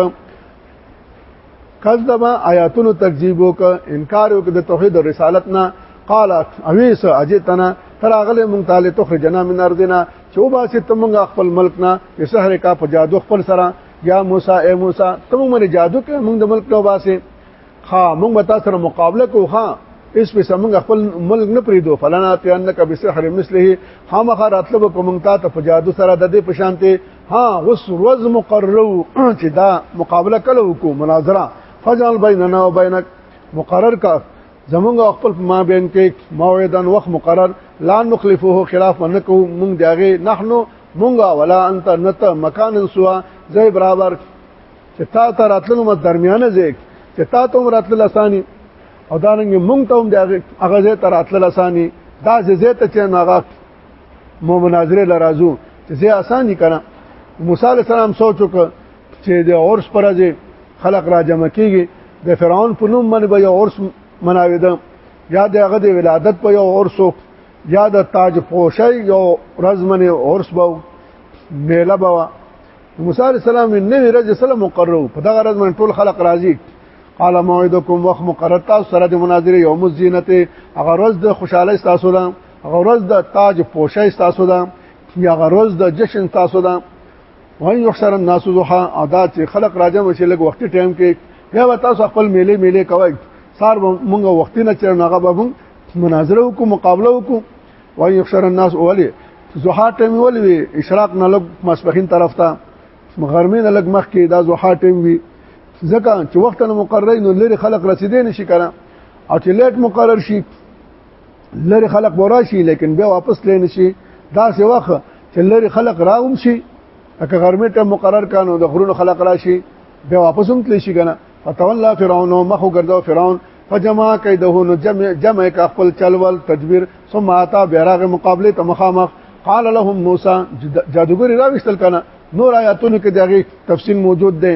کذبا آیاتونو تکذیب وک انکار وک د توحید او رسالت نه قال اویس اجتنا تراغله مونږ تعالی تخرجنا من ارضنا چو باسه ته مونږ خپل ملک نه سحر کا په جادو خپل سره یا موسی اے موسی ته مونږ جادو کې مونږ د ملک نو باسه ها مونږ به تاسو سره مقابله کوو ها اس په سمنګ خپل ملک نه پریدو فلنا تیانک بسحر مثله خامخ راتلو کوم تا ته فجادو سره د دې پشانته ها اوس ورځ مقرره چې دا مقابله کله وکړو مناظره فجعل بیننا و بینک مقرر کا زمونږ خپل ما بین کې موعدن وخت مقرر لا نخلفه خلاف منکو مونږ دیغه نحنو مونږه ولا انت نت مکان سوا زې برابر چې تا ته راتلو مت درمیانه زیک چې تا ته راتل لسانی او دا رنګ مونږ ته هم د هغه ځای ته راتل لسانی دا ځای ته چې ناغه مو مناظره لرازو چې زه آسان دي کنه موسی علی السلام سوچ وکړ چې د عرس پر ځای خلق را جمع کیږي د فرعون په نوم باندې به عرس مناویده یا د هغه د ولادت په یو عرس یا د تاج پوشي یو رزمن عرس به میله به موسی علی السلام نو ورځ سره مقرر په دغه ورځ باندې ټول خلق راځي قال موعدكم وخت مقرر تاسو سره د مناظره یوم الزینت هغه ورځ د خوشاله تاسو غرض د تاج پوشای تاسو ده یا غرض د جشن تاسو ده وای یحشر الناس ضحا ادا چې خلق راځي مشه لګ وخت ټایم کې بیا به تاسو خپل میلې میلې کوي سار مونږ وخت نه چر نه غو مونږ مناظره وکړو مقابله وکړو وای یحشر الناس اولی ضحا ټایم ولې وی اشراق نه لګ مسبخین طرف ته غرمه نه لګ مخ کې دا ضحا ټایم وی ځکه چې وخت نه مقرره نو لري خلق رسیدې نشي کنه او چې لیټ مقرر شي لری خلق بورا شي لیکن بیا واپس لین شي دا څه وخت چې لری خلق راوم شي اګه غرمه ټیم مقرر کانو د غرونو خلق راشي بیا واپس هم تلی شي کنه فتولى فرعون مخ ګرځاو فرعون فجمع کیده نو جمع جمع کا خپل چلول تدبیر ثم اتا بیراغ مقابله ته مخامخ قال لهم موسی جادوګر راوستل کنه نور آیاتونو کې دغه تفصیل موجود دی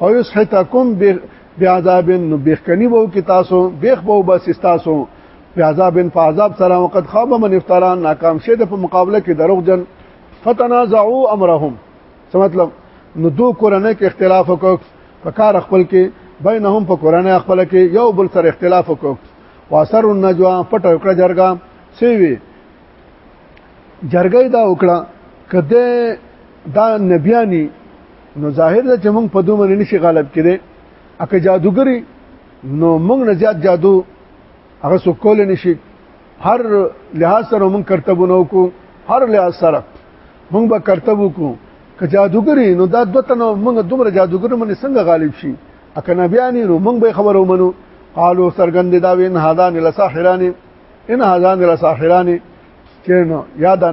او یس حتکم بعذاب نو بخنی وو کی تاسو بخ بو بس تاسو بعذاب فعذاب سره وقت خاب من افترا ناکام شه د په مقابله کې دروغ جن فتنازعوا امرهم څه مطلب نو دو کورنۍ کې اختلاف وکړ په کار خپل کې بینهم په کورنۍ خپل کې یو بل سره اختلاف وکړ واسر النجوا پټ وکړه جرګه سی وی جرګه دا وکړه کده دا نبیانی نو ظاهر ده چې موږ په دوه باندې نشي غالب کړي اکه جادوګری نو موږ نه زیات جادو هغه څوک کول نشي هر لحاظ سره موږ کرتبونه وکړو هر لحاظ سره موږ به کرتب وکړو که جادوګری نو دا دوه تنه موږ دومره جادوګر باندې څنګه غالب شي اکه نبیانی نو موږ به خبرو منو قالو سرګند دا وین هادان لساحران ان هادان لساحران کینو یاد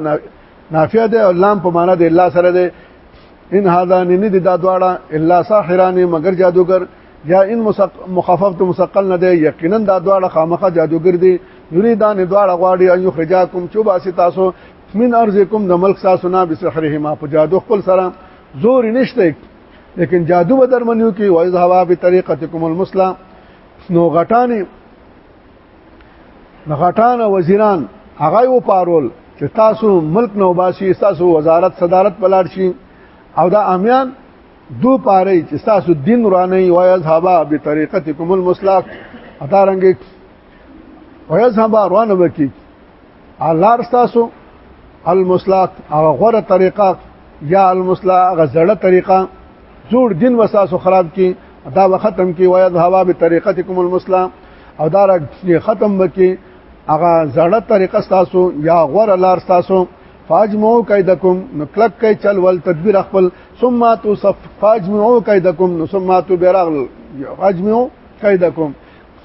نافیه ده لام په معنا ده الله سره ده ان هذا نه دي دا دواړه الا ساحران مگر جادوګر یا ان مخفف تو مسقل نه دی یقینا دا دواړه خامخه جادوګر دي یریدان دواړه غواړي ان یخرجاکم چوباسي تاسو من ارزکم د ملک تاسو نه بسحرهما په جادو خپل سره زور نشته لیکن جادو بدر منیو کې وایز هوا به طریقتکم المسلم نو غټانی غټان وزیران هغه و پارول چې تاسو ملک نو باسي تاسو وزارت صدارت بلار شي او دا امیان دو پاره چې تاسو دین ورانه وي اصحابا به طریقتکم المسلک اتارنګ ويذهب روانه وکي الله تاسو المسلات هغه غوره طریقه یا المسلا هغه زړه طریقه جوړ دین وساسو خراب کی دا وختم کی وای د هوا به طریقتکم المسلا او دا ختم وکي هغه زړه طریقه تاسو یا غوره لار تاسو فاجمو قیدکم نو کلک کای چل ول تدبیر خپل ثم تو صف فاجمو قیدکم نو ثم تو بیرغ فاجمو قیدکم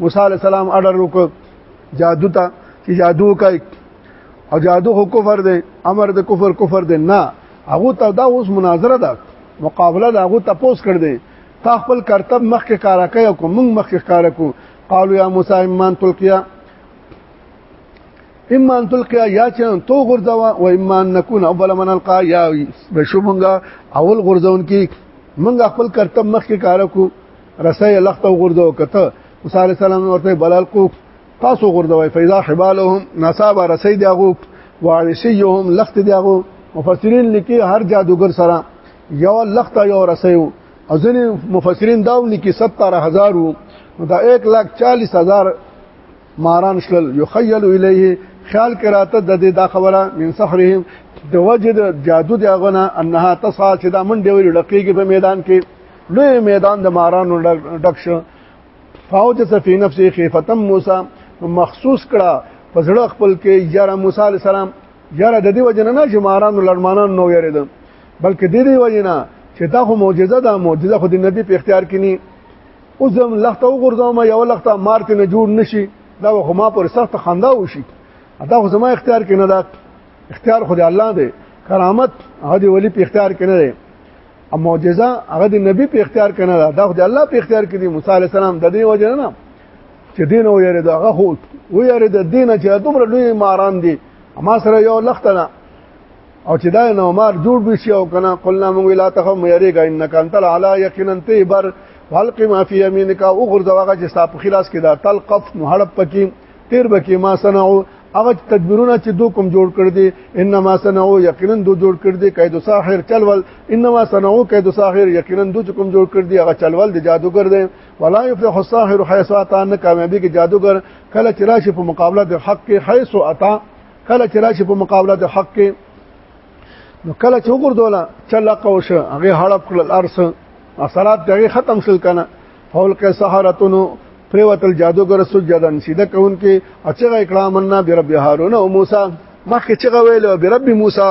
موسی علی السلام اډر وک جادو ته چې جادو کوي او جادو خو کفر دی امر د کفر کفر دی نه هغه ته دا اوس مناظره ده مقابله ده هغه تپوس کړ دی تا خپل کرتب مخکې کارا کوي او موږ مخکې کارا کو قالو یا موسی ایمان تلقیا اما ان تلقیا یا چې تو غرزوا و اما ان نكون اول من القا یا بشو مونږه اول غرزون کې مونږ خپل کرتب مخکې کارا کو رسې لخته وګرځو کته موسی عليه السلام ورته بلال کو تاسو وګرځوي فیضا حبالهم نصاب رسې دیغو وارسيهم لخت دیغو مفسرین لیکي هر جادوګر سره یو لخت یو رسیو او ځینې مفسرین دا لیکي 70000 وو دا 140000 ماران شل یخیل الیه خیال کراته د دې دا خبره من سحرهم د وجد جادو دی غنه انها تصا چې دا منډه ویل لقیږي په میدان کې لوی میدان د مارانو ډک شو فاوج سفی نفس خیفتم موسی مخصوص کړه په زړه خپل کې یاره موسی علی السلام یاره د دې وجنه نه چې مارانو لړمانان نو یریدل بلکې د دې وجنه چې دا خو معجزه ده معجزه خو د نبی په اختیار کې نه اوس زم لخته وګرځوم یو لخته مارته نه جوړ نشي دا خو ما پر سخت خندا وشي دا خو زما اختیار کې نه ده اختیار خو د الله دی کرامت هدي ولی په اختیار کې نه دی ا معجزه هغه د نبی په اختیار کنه دا دا د الله په اختیار کې دی موسی علی السلام د دې وجه نه چې دین او یاره دا هغه هو و یاره د دین چې دومره لوی ماران دي ما سره یو لخت نه او چې دا نو مار جوړ به شي او کنه قلنا موږ لا تخم یریګا انک انت العلا یقینا تیبر والق ما فی یمینک او غرزه واغه چې صاحب خلاص کې دا تلقف نو هړپ پکې تیر بکی ما صنعو هغه تدبیرونه چې دو کوم جوړ کړ دي انما صنعو یقینا دو جوړ کړ دي کید ساحر چلول انما صنعو کید ساحر یقینا دو چې کوم جوړ کړ دي هغه چلول دي جادوګر دي ولا یفلح الساحر حيث اتى نه کامیابی کې جادوګر کله چې راشي په مقابله د حق کې حيث اتى کله چې راشي په مقابله د حق کې نو کله چې وګرځولا چلا قوش هغه هړپ کړل ارس اثرات دغه ختم شل کنه فول کې سحرتونو پریوتل جادوګر سجدن سیده کون کې اچغه اکرامنا برب هارون او موسی مخکې چې ویل برب موسی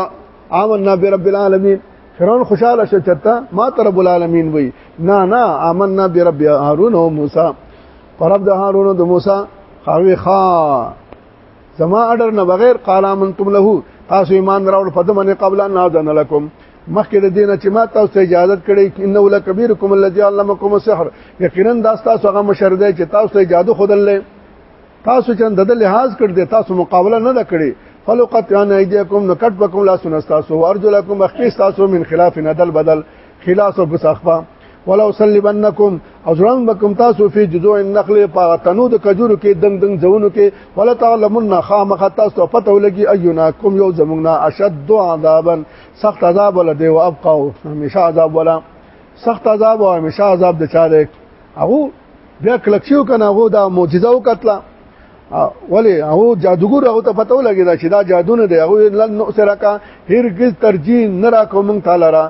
آمنا برب العالمین فرعون خوشاله شو چرته ما تر رب العالمین وی نه نه آمنا برب هارون او موسی پرب د هارون او د موسی خاوی خا زما اډر نه بغیر قال امنتم له تاسو ایمان راوړ په دمنه قبل ان اذن لكم مخکې د دینه چې ما تاسو ته اجازه کړې انه لکبیرکم الذی علمکم السحر یقینا دا تاسو هغه مشر دی چې تاسو ته جادو خدلې تاسو چې د لحاظ کړ دې تاسو مقابله نه کړې فلقت ان ایدیکم نکټ بکم لا سنستاسو ارجلکم اخفی تاسو من خلاف ندل بدل خلاص او بسخفه ولا وسلبنکم او ځلم بکم تاسو فی جذوع النخل په تنو د کجورو کې دنګ دنګ ځونو کې ولا تعلمون خامخ تاسو پته ولګي اینا کوم یو زمونږه اشد عذابا سخت عذاب ولا دی او ابقا همیشه عذاب ولا سخت عذاب او همیشه عذاب د چا دی هغه بیا کلکشیو کنه هغه دا معجزه وکړه ولی هغه جادوګر هغه ته پته ولګی دا چې دا جادو نه دی هغه لن نو سره کا هرگز ترجیح نه را کوم تعالی را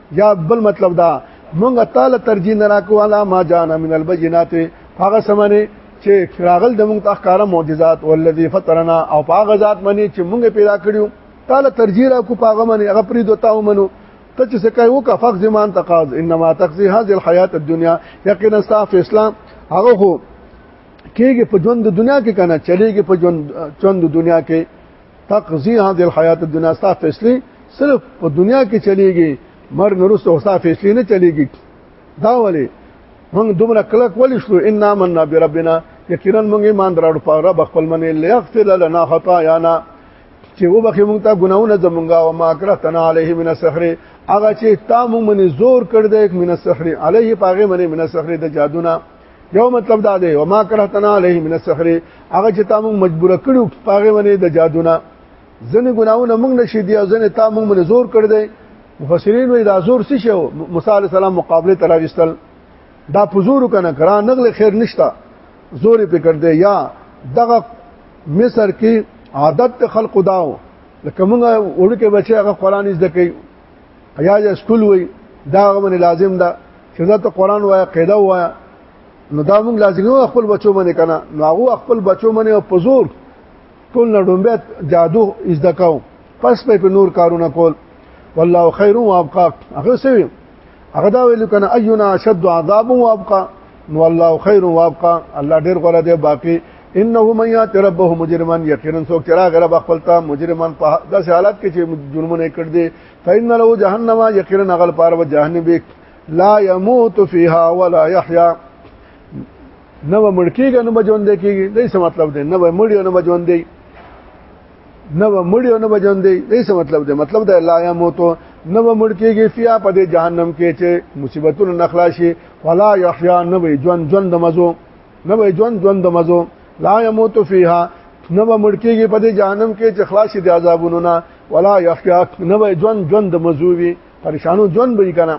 یا بل مطلب دا مونږ تعالی ترجیح نه راکو علا ما جان من البینات هغه سمنه چې فراغل د مونږ تخکاره معجزات والذي فطرنا او هغه ذات منی چې مونږ پیدا کړیو تعالی ترجیح راکو هغه منی هغه پری دوتا ومنو ته چې سکه یو کا فخ زمان تقاض انما تقضي هذه الحياه الدنيا یقینا استاف اسلام هغه خو کېږي په ژوند د دنیا کې کنه چلېږي په ژوند د دنیا کې تقضی هذه الحیات الدنیا ستا فیصله صرف په دنیا کې چلیږي مر نورس او ستا فیصله نه چلیږي دا ولی موږ دومره کلک ولی شو ان من بربنا یقینا موږ ایمان دراړو په رب خپل منې لیغفر لنا خطايانا چې و بخې موږ ته ګناونه زمونږه او ما کرتنا علیه من السحر هغه چې تا موږ منې زور کړ دې من السحر علیه پاغه منې من السحر د جادونا یو مطلب دا دی و ما کرهتنا علیه من السحر هغه چې تا موږ مجبور کړو پاغه باندې د جادونا ځنه ګناونه موږ نشي دی ځنه تا موږ من زور کړ دی مفسرین وی دا زور څه شو موسی علی السلام مقابله تراوستل دا پزور کنه کرا نغل خیر نشتا زور په کړ دی یا دغه مصر کې عادت خلق داو لکه موږ وړو کې بچي هغه قران زده کوي یا یا سکول وای دا غوونه لازم ده چې دا ته قران وای قاعده وای نو دا موږ لازم نو خپل بچو باندې کنه نو هغه خپل بچو باندې او پزور ټول نډومبه جادو از دکاو پس په نور کارونه کول والله خیر و ابقا هغه سوي هغه دا ویل کنه اينا شد عذاب و ابقا نو الله خیر و ابقا الله ډیر غره دی باقی انه من یات ربه مجرما یقینا سو چراغ رب خپل ته مجرما په داسې حالت کې چې جرمونه کړ دي فإن له جهنم یقینا غل پار و جهنم لا يموت فيها ولا يحيى نو مړکیږي نو بجوند کیږي دې څه مطلب دی نو مړی نو بجوند دی نو مړی نو بجوند دی دې څه مطلب دی مطلب دی لا يموت نو مړکیږي فیا په دې جهنم کې چې مصیبتونه نخلا شي ولا يحيى نو ژوند ژوند مزو نه وي ژوند ژوند د مزو لا يموت فيها نه به مړ کېږي په دې جهنم کې چې خلاص دي عذابونو نه ولا يحيا نه به ژوند ژوند د مزو وي پریشانو ژوند به کنه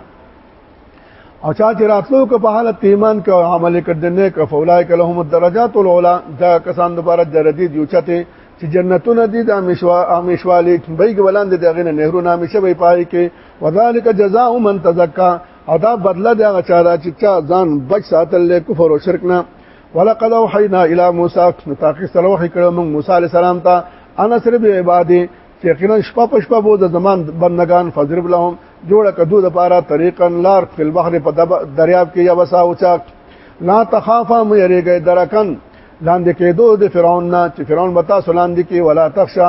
او چا چې راتلو که په حالت ایمان کې عمل کړدنه که فولای که لهم الدرجات العلى دا کسان دوباره درجه دی اوچته چې جنتونه دي د امشوا امشوالې بیګ ولاندې دغه نه نهرونه همیشه به پای کې وذالک جزاء من تزکا او دا بدله دی هغه چا دا چې چا ځان بچ ساتل له کفر او شرک نه ولقد اوحینا الی موسی نو تاکي سره وحی کړو موږ موسی علی السلام ته انا سر به عبادی چې یقینا شپه په شپه بو د زمان بندگان فضرب لهم جوړه کدو د پاره طریقا لار په بحر په دریاب کې یا وسا اوچا لا تخافا مې ریګه درکن لاندې کېدو د فرعون نه چې فرعون بتا سلاندې کې ولا تخشا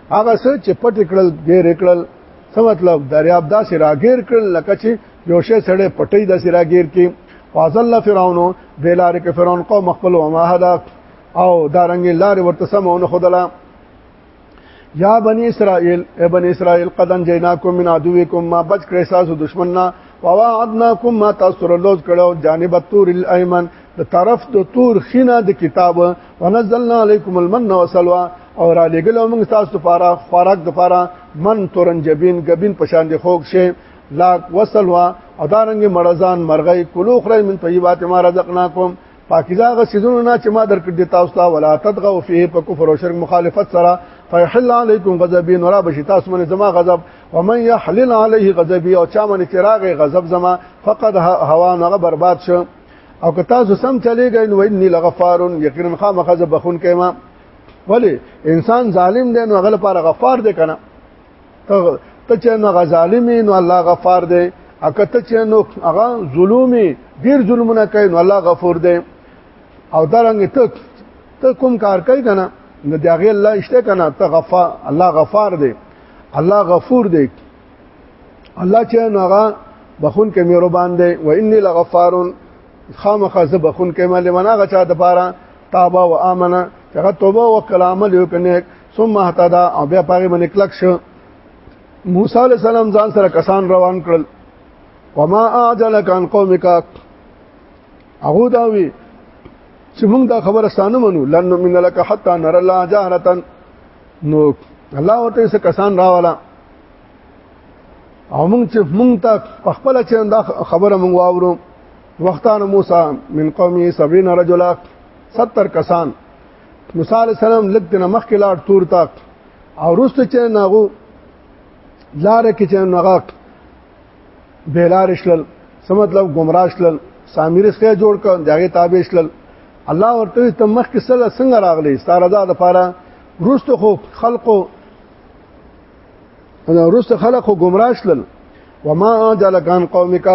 هغه څه چې پټ کړل غیر کړل څه مطلب دریاب دا سره غیر کړل لکه چې یو شی سره پټي د سره غیر کې فازل فرعون بلار کې فرعون قوم خپل او ما هدا او دارنګ لار ورته سمونه خدلا یا بنی اسرائیل ای بنی اسرائیل قد انجیناکم من عدوکم ما بچ کړی تاسو دشمننا وواعدناکم ما تاسو رلوز کړو جانب التور الایمن د طرف د تور خینه د کتاب ونزلنا علیکم المن وسلوا او را لګل موږ تاسو لپاره خوراک د لپاره من تورن جبین غبین پشان دی خوږ شي لا وسلوا ادارنګ مرزان مرغی کلو خره من طیبات ما رزقناکم پاکیزه غ سيزونو نه چې ما درکړ دي تاسو ته ولا تدغوا فيه په کفر او شرک مخالفت سره فيحل عليكم غضبي نورا بشي تاسو باندې زما غضب ومن يحلل عليه غضبي او چا باندې چراغ غضب زما فقد هوا نه برباد شو او که تاسو سم چلیږئ نو انی لغفار یقینا خامخ ز بخون کما ولی انسان ظالم دی نو غل پر غفار دی کنه ته ته چې نو غظالم نو الله غفار دی اکه ته چې نو هغه ظلمي ډیر ظلمونه کوي نو الله غفور دی او درنګ ته ته کوم کار کوي کنه نو دی هغه الله اشته کنه ته غفار الله غفار دی الله غفور دی الله چې نوغه بخون کې مې ربان دی و اني لغفار خامخا زه بخون کې مې لمنا غچا د پاره تابا و امنه چې هغه توبه او کلام له کنه ثم اهتدى او بیا پاره باندې کلک شو موسی عليه السلام ځان سره کسان روان کړل وما اعجلك عن قومك هغه دا وی چې موږ دا خبره ستانه منو لن من لك حتى نرى الله جهرتن نو الله ورته څه کسان راواله او موږ چې موږ ته په خپل چې دا خبره موږ واورو وختان موسی من قومي 70 رجلا 70 کسان موسی عليه السلام لګته مخ کې لاړ تور تا او روست چې ناغو لار کې چې ناغه بیلار شلل څه مطلب گمراه شلل سامری سره جوړ کړ دغه تابع شلل الله ورته ته مخ کې سره څنګه راغلی ستاره دا د پاره روستو خو خلقو انا روستو خلقو گمراه شلل وما جلکان قومک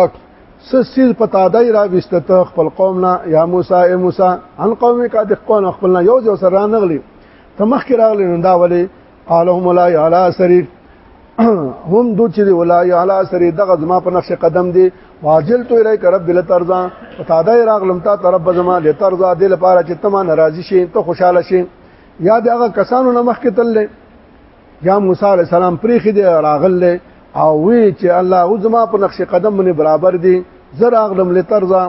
سسیز پتا دای را وستت خپل قوم نه یا موسی ای موسی ان قومک د خپل خپل نه یو ځو سره نغلی ته مخ کې راغلی نو دا ولی قالهم لا علی سری هم دو چې ولا علی سری دغه زما په نقش قدم دی واجل تو الی رب لترزا پتا دا راغلم تا طرف زما لترزا دل لپاره چې تما ناراضی شي ته خوشاله شي یا دغه کسانو نه مخ کې تل یا موسی علی السلام پریخي دی راغل او وی چې الله او زما په نقش قدم باندې برابر دی زر اغلم لترزا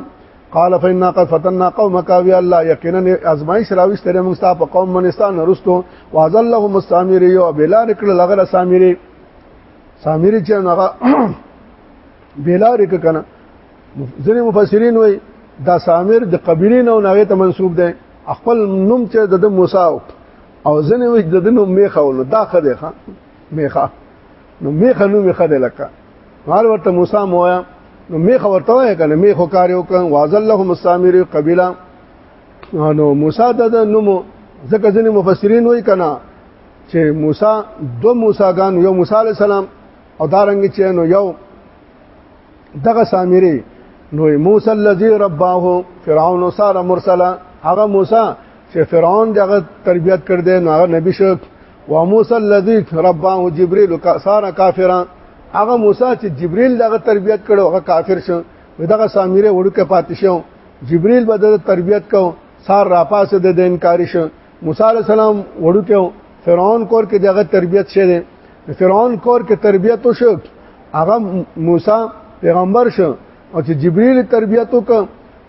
قال فإنا قد فتنا قومك ويا الله يقينا ازمائش راويس ترې موږ ستاسو قوم منستان رستو واذلهم السامري او بلا نکړ لغره سامري سامري چې هغه بلا رک کنه ځینې مفسرین وایي دا سامر د قبیلې نه نغې ته منسوب دی خپل نوم چې د موسی او ځنه وي د نوم میخه ول دا خده ښه میخه نو میخه نوم خده لکه قال ورته موسی مویا نو میخ ورته وای کنه میخ کار یو کړ وازل لهم السامر قبیله نو موسی د نوم ځکه ځینې مفسرین وای کنه چې موسی دو موسی ګان یو موسی علی السلام او دارنګ چې نو یو دغه سامری نو موسی الذی رباه فرعون صار مرسلا هغه موسی چې فرعون دغه تربیت کړ دې نو هغه نبی شو وموسی الذی رباه جبريل صار کافرا هغه موسی چې جبريل دغه تربيت کړو هغه کافر شو دغه سامره وړوکه پاتې شو جبريل به د تربيت کو سار راپاسه د انکار شو موسی عليه السلام وړوکه فرعون کور کې دغه تربيت شه دي فرعون کور کې تربيت وشو هغه موسی پیغمبر شو او چې جبريل تربيت وکړ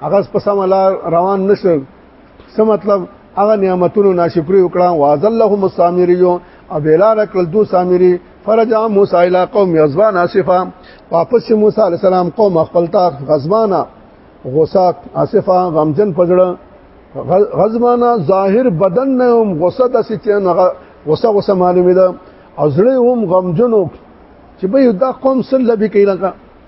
هغه په سم لار روان نشو څه مطلب هغه نعمتونو ناشکری وکړه واذلهم السامریو او بلار کړل دو سامری فرجع موسی الی قوم یزبان اسفا واپس موسی علی السلام قوم خپل تا غزبانا غوسه اسفا غمجن پزړه غزبانا ظاهر بدن نه هم غوسه د سچن غوسه غوسه معلومه ده او زړه هم غمجنو چې به دا قوم سره لبي کوي لکه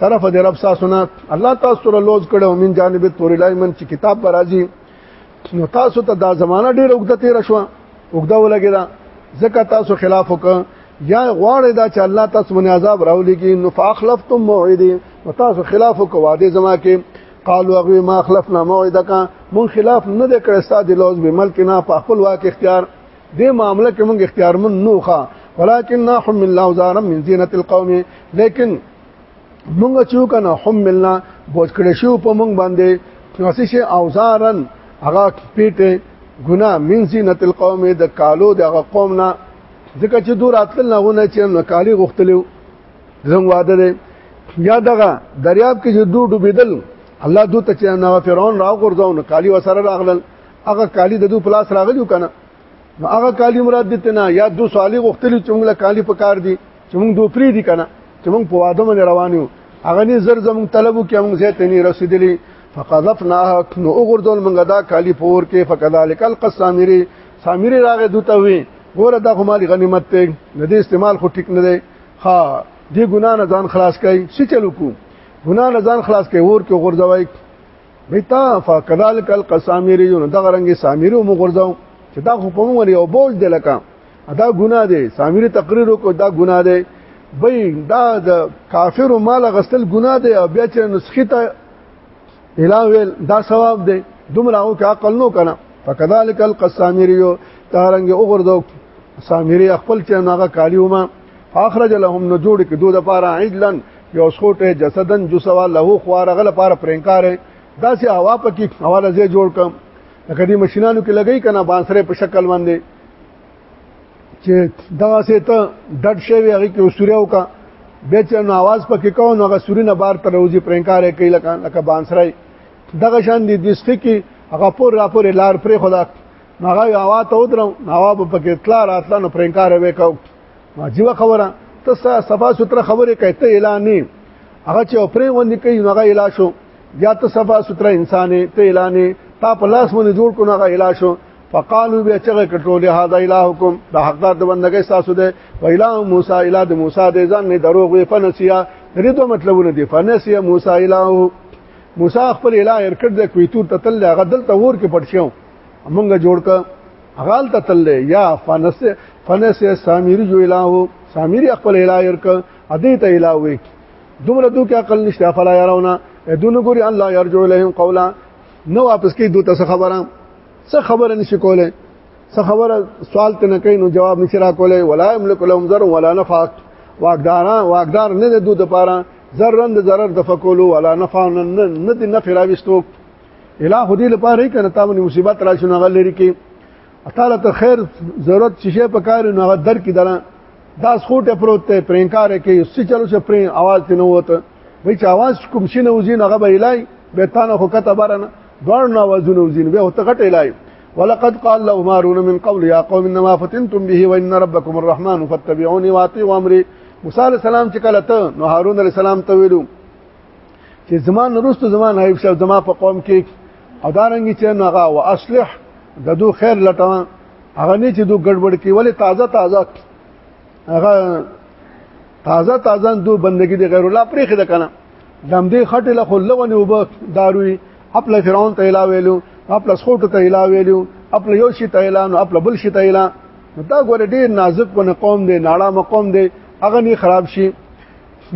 طرف د رب ساسونه الله تاسو سره لوز کړو من جانب تور لایمن چې کتاب برازي نو تاسو ته دا زمانہ ډیر وګړه تیر شو وګړه ولګی دا زکه تاسو خلاف وک یا غواړی دا چې الله تاسو باندې عذاب راولېږي نو فاخلفتم موعدي نو تاسو خلاف وک وعده زما کې قالوا اغوی ما خلفنا موعدک مون خلاف نه د کړه ستاد لوز به ملک نه په خپل واک اختیار دې معاملې کې مونږ اختیار مون نوخه ولكن نحمل الله زارم من زینت القوم لیکن مونږ چې کنه هم ملنا بوج کړی شو په مونږ باندې نوسی شي اوزارن هغه پیټه ګنا من زینت القوم د کالو د هغه قوم نه ځکه چې دور اتل نه غونه چې نو کالی غختلو زموږ واده دی یا دغه دریاب کې چې دوه ډوبېدل الله دوی ته چې نو فرعون راو ګرځاو نو کالی وسره راغلل هغه کالی د دوی پلاس راغلی کنه نو هغه کالی مراد دي تنه یا دو سوالی غختلی چې موږ له کالی په کار دي چې موږ دوه پری دي کنه چې موږ په واده باندې روان یو هغه نه زر زموږ طلبو کې موږ زه تنه رسیدلی فقذفناها نو وګردل موږ دا کالی پور کې فکذالک القسامری سامری راغه دوته وی ګوره دا همالي غنیمت ته نه دې استعمال خو ټیک نه دی ها دې ګنا نه ځان خلاص کړي څه چلو کو ګنا نه ځان خلاص کړي ور کې غردوي بتا فكذلك القساميري نو دغه رنګ ساميرو مو غرزاو چې دا خو په مونږ یو بوج دی لکه دا ګناه دی ساميري تقریر وکړ دا ګناه دی بې دا د کافر مال غسل ګناه دی او بیا چې نسخه ته علاوه دا ثواب دی دومره او کا عقل نو کنه فكذلك القساميري تارنګ وګرځاو ساميري خپل چې ناغه کالیومه اخرج لهم نو جوړ کې دوه لپاره عجلن یو سخوټه جسدن جو سوا له خواره غل لپاره پرنکار دا سه هوا پکې حواله زی جوړ کم لکه دې ماشينانو کې لګی کنه بانسره په شکل باندې چې دا سه ته ډډ شوی هغه کې وسوره وکا به چې نو आवाज پکې کو نو هغه سوري نه بار تر روزي پرنکار کوي لکه لکه بانسره دغه شان دي دسته کې هغه پور راپور لار پرې خدا هغه هوا ته ودرو هوا په پکې اطلاع راتله نو پرنکار وکاو واجب خبره ته صفا ستره خبره کوي ته اعلان نه هغه چې پرې وندې کوي هغه اعلان شو یا ته صفا ستره انسان ته اعلان تا په لاس باندې جوړ کو هغه اعلان شو فقالوا به چغه کټول هاذا الهکم د حقدار د بندګۍ تاسو ده و اله موسی اله د موسی د ځان نه دروغ وی فنسیا دې دوه مطلبونه دي فنسیا موسی اله موسی خپل اله ارکټ د کویتور تتل غدل ته ور کې پټ شو مونږه جوړ ک غال ته تل یا فنس فنس سامری جو الہ سامری خپل الہ ورک ادی ته الہ وی دومره دوه عقل نشته فلا يرونه دون ګوري الله يرجو لهم قولا نو واپس کی دوه څه خبره څه خبره نشي کوله څه خبره سوال ته نه کوي نو جواب نشي را کوله ولا يملك لهم ضر ولا نفع واقداران واقدار نه دوه د پاره ضرر د ضرر د فکولو ولا نفع نه نه د نفع راوستو الہ خو دې لپاره کنه تا باندې مصیبت راشي نو غلری کې تعالی ته خیر ضرورت شې په کار نو هغه در کې دلا دا سخوټه پروت ته پرینکار کې سی چلو چې پرین आवाज ته نه وته وای چې आवाज کوم شي نه وزین هغه به الای به تانه خو کته برنه دوړ نه وزن وزین به هوته غټ الای ولقد قال له مارون من قبل يا قوم انما فتنتم به وان ربكم الرحمن فاتبعوني واطيعوا امري موسی عليه السلام چې کله ته نو هارون عليه السلام ته ویلو چې زمان نورستو زمان حیف صاحب زما په قوم کې او دا رنګ چې نغا او اصلح ددو خیر لټوان هغه نه چې دو ګډوډ کې ولې تازه تازه هغه تازه تازه دو بندگی دی غیر الله پرې خده کنه دم دې خټه له خلونه وب داروي خپل فرعون ته اله ویلو خپل سخوټ ته اله ویلو خپل یو شي ته اله نو خپل بل شي ته اله دا ګور ډیر نازک ونه قوم دی ناړه مقام دی هغه نه خراب شي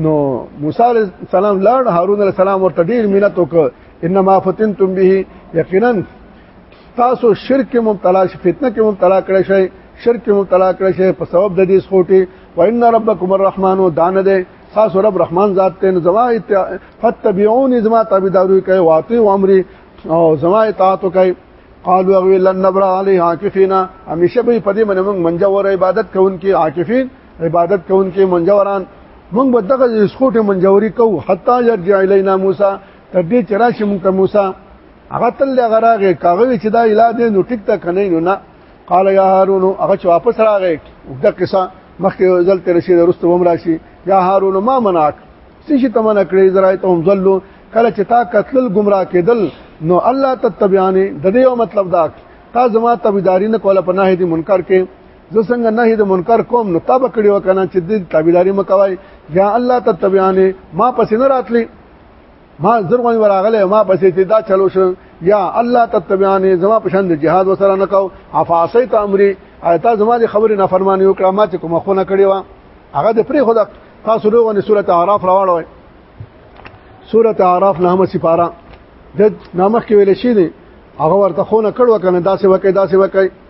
نو موسی علیہ السلام لاړ هارون علیہ السلام ورته ډیر مینت وک انما فتنتم به یقینا تاسو شرک مبتلا شئ فتنه کې مبتلا کړی شئ شرک مبتلا کړی شئ په سبب د دې سخوټي وان ربکم الرحمن دان دې خاص رب رحمان ذات ته زما فتبعوني زما تابعداري کوي واطي او امري او زما اطاعت کوي قالوا غوی لن نبر علی عاکفینا همیشه به پدې منمن منجور عبادت کوونکې عاکفین عبادت کوونکې منجوران موږ به دغه اسکوټه منجوري کوو حتی يرجع الینا موسی تر دې چې راشي موږ ته موسی هغه تل غراغه کاغوي چې دا اله دې نو ټیک تا کنه نو نه قال یا هارون هغه چې واپس راغی دا قصه مخکې ځل تر شي درسته ومر شي یا هارون ما منعک سشي تمنه کړې زرای ته هم زلو کله چې تا قتل گمراه کېدل نو الله تتبعانه د دې یو مطلب دا تا زما تبعداري نه کوله پناه دي منکر کې زه څنګه نهي د منکر کوم نو تابع کړي وکنه چې د تابعداري مکوای یا الله تتبعانه ما پسې نه راتلی ما زرغون وراغله ما پسې ته دا چلو شو یا الله تتبعانه زما پشان د جهاد وسره نه کو افاسیت امري ایتا زما د خبره نه فرمانی وکړه ما چې کوم خونه کړی و هغه د پری خدا تاسو روغه سورته اعراف راوړوي سورته اعراف نامه سپاره د نامخ کې ویل شي دي هغه ورته خونه کړو کنه داسې وکي داسې وکي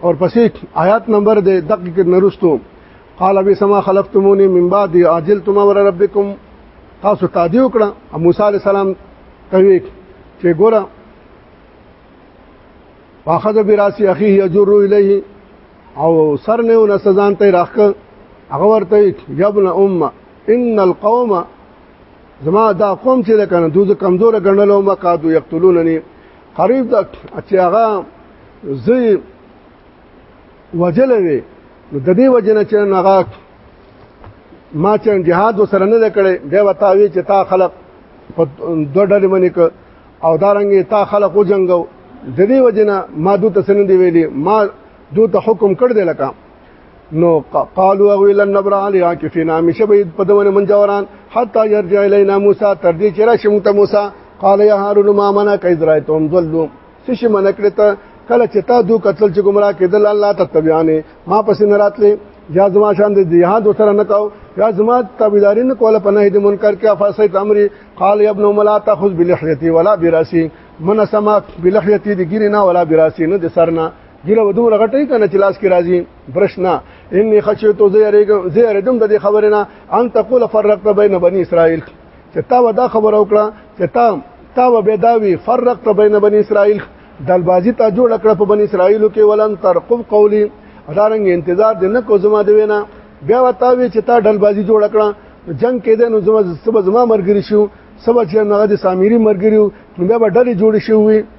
اور پسې آیات نمبر د دقیق نرستو قال ابي سما خلفتموني من بعد اجلتم ور ربكم تاسو تادی وکړه موسی عليه السلام کوي چې ګوره واخذ براسي اخيه يجر اليه او سر نه ون سزان ته راخ هغه ورته يبن امه ان القوم زما دا قوم چې کنه دوی کمزور غنلو ما قادو یقتلونني قریب دا چې هغه زی وجل وی نو د دې وجنه چې هغه ما چې جهاد وسره نه کړي دی وتاوی چې تا خلق په دوه ډلې باندې ک او دارنګي تا خلق وجنګو د دې وجنه ما دوی ته سن دی ویلي ما دوی ته حکم کړ دی لکه نو قالوا ویل النبر علی عاکفینا مشه به په دونه منجوران حتا يرجع الینا موسی تر دې چې راشي موږ ته موسی قال یا هارون ما منا کایذرایتم ذلوا سش منکړه ته کله چې تا دو قتل چې گمراه کېدل الله تتبعانه ما پس نه راتلې یا زما شان د جهاد وسره نه کاو یا زما تابعداري نه کوله په نه دې منکر کې افاسیت امر قال ابن ملا تاخذ بلحيتي ولا براسي من سما بلحيتي دي ګرنا ولا براسي نه د سرنا ګیره ودو لغټی کنه چې لاس کې راځي برشنا انی خشیت زیریګم زیریدم د دې خبرې نه ان تقول فرقت بین بنی اسرائیل چې تا ودا خبر او کړه چې تا تا و بيداوي فرقت بین بنی اسرائیل دلبازی تا جوړ کړ په بنی اسرائیل کې ولن ترقب قولی ادارنګ انتظار دې نه کو زما دی وینا بیا وتاوي چې تا دلبازی جوړ کړه جنگ کې ده نو زما سبا زما مرګري شو سبا چې هغه د سامری مرګري نو بیا به ډلې جوړې شوې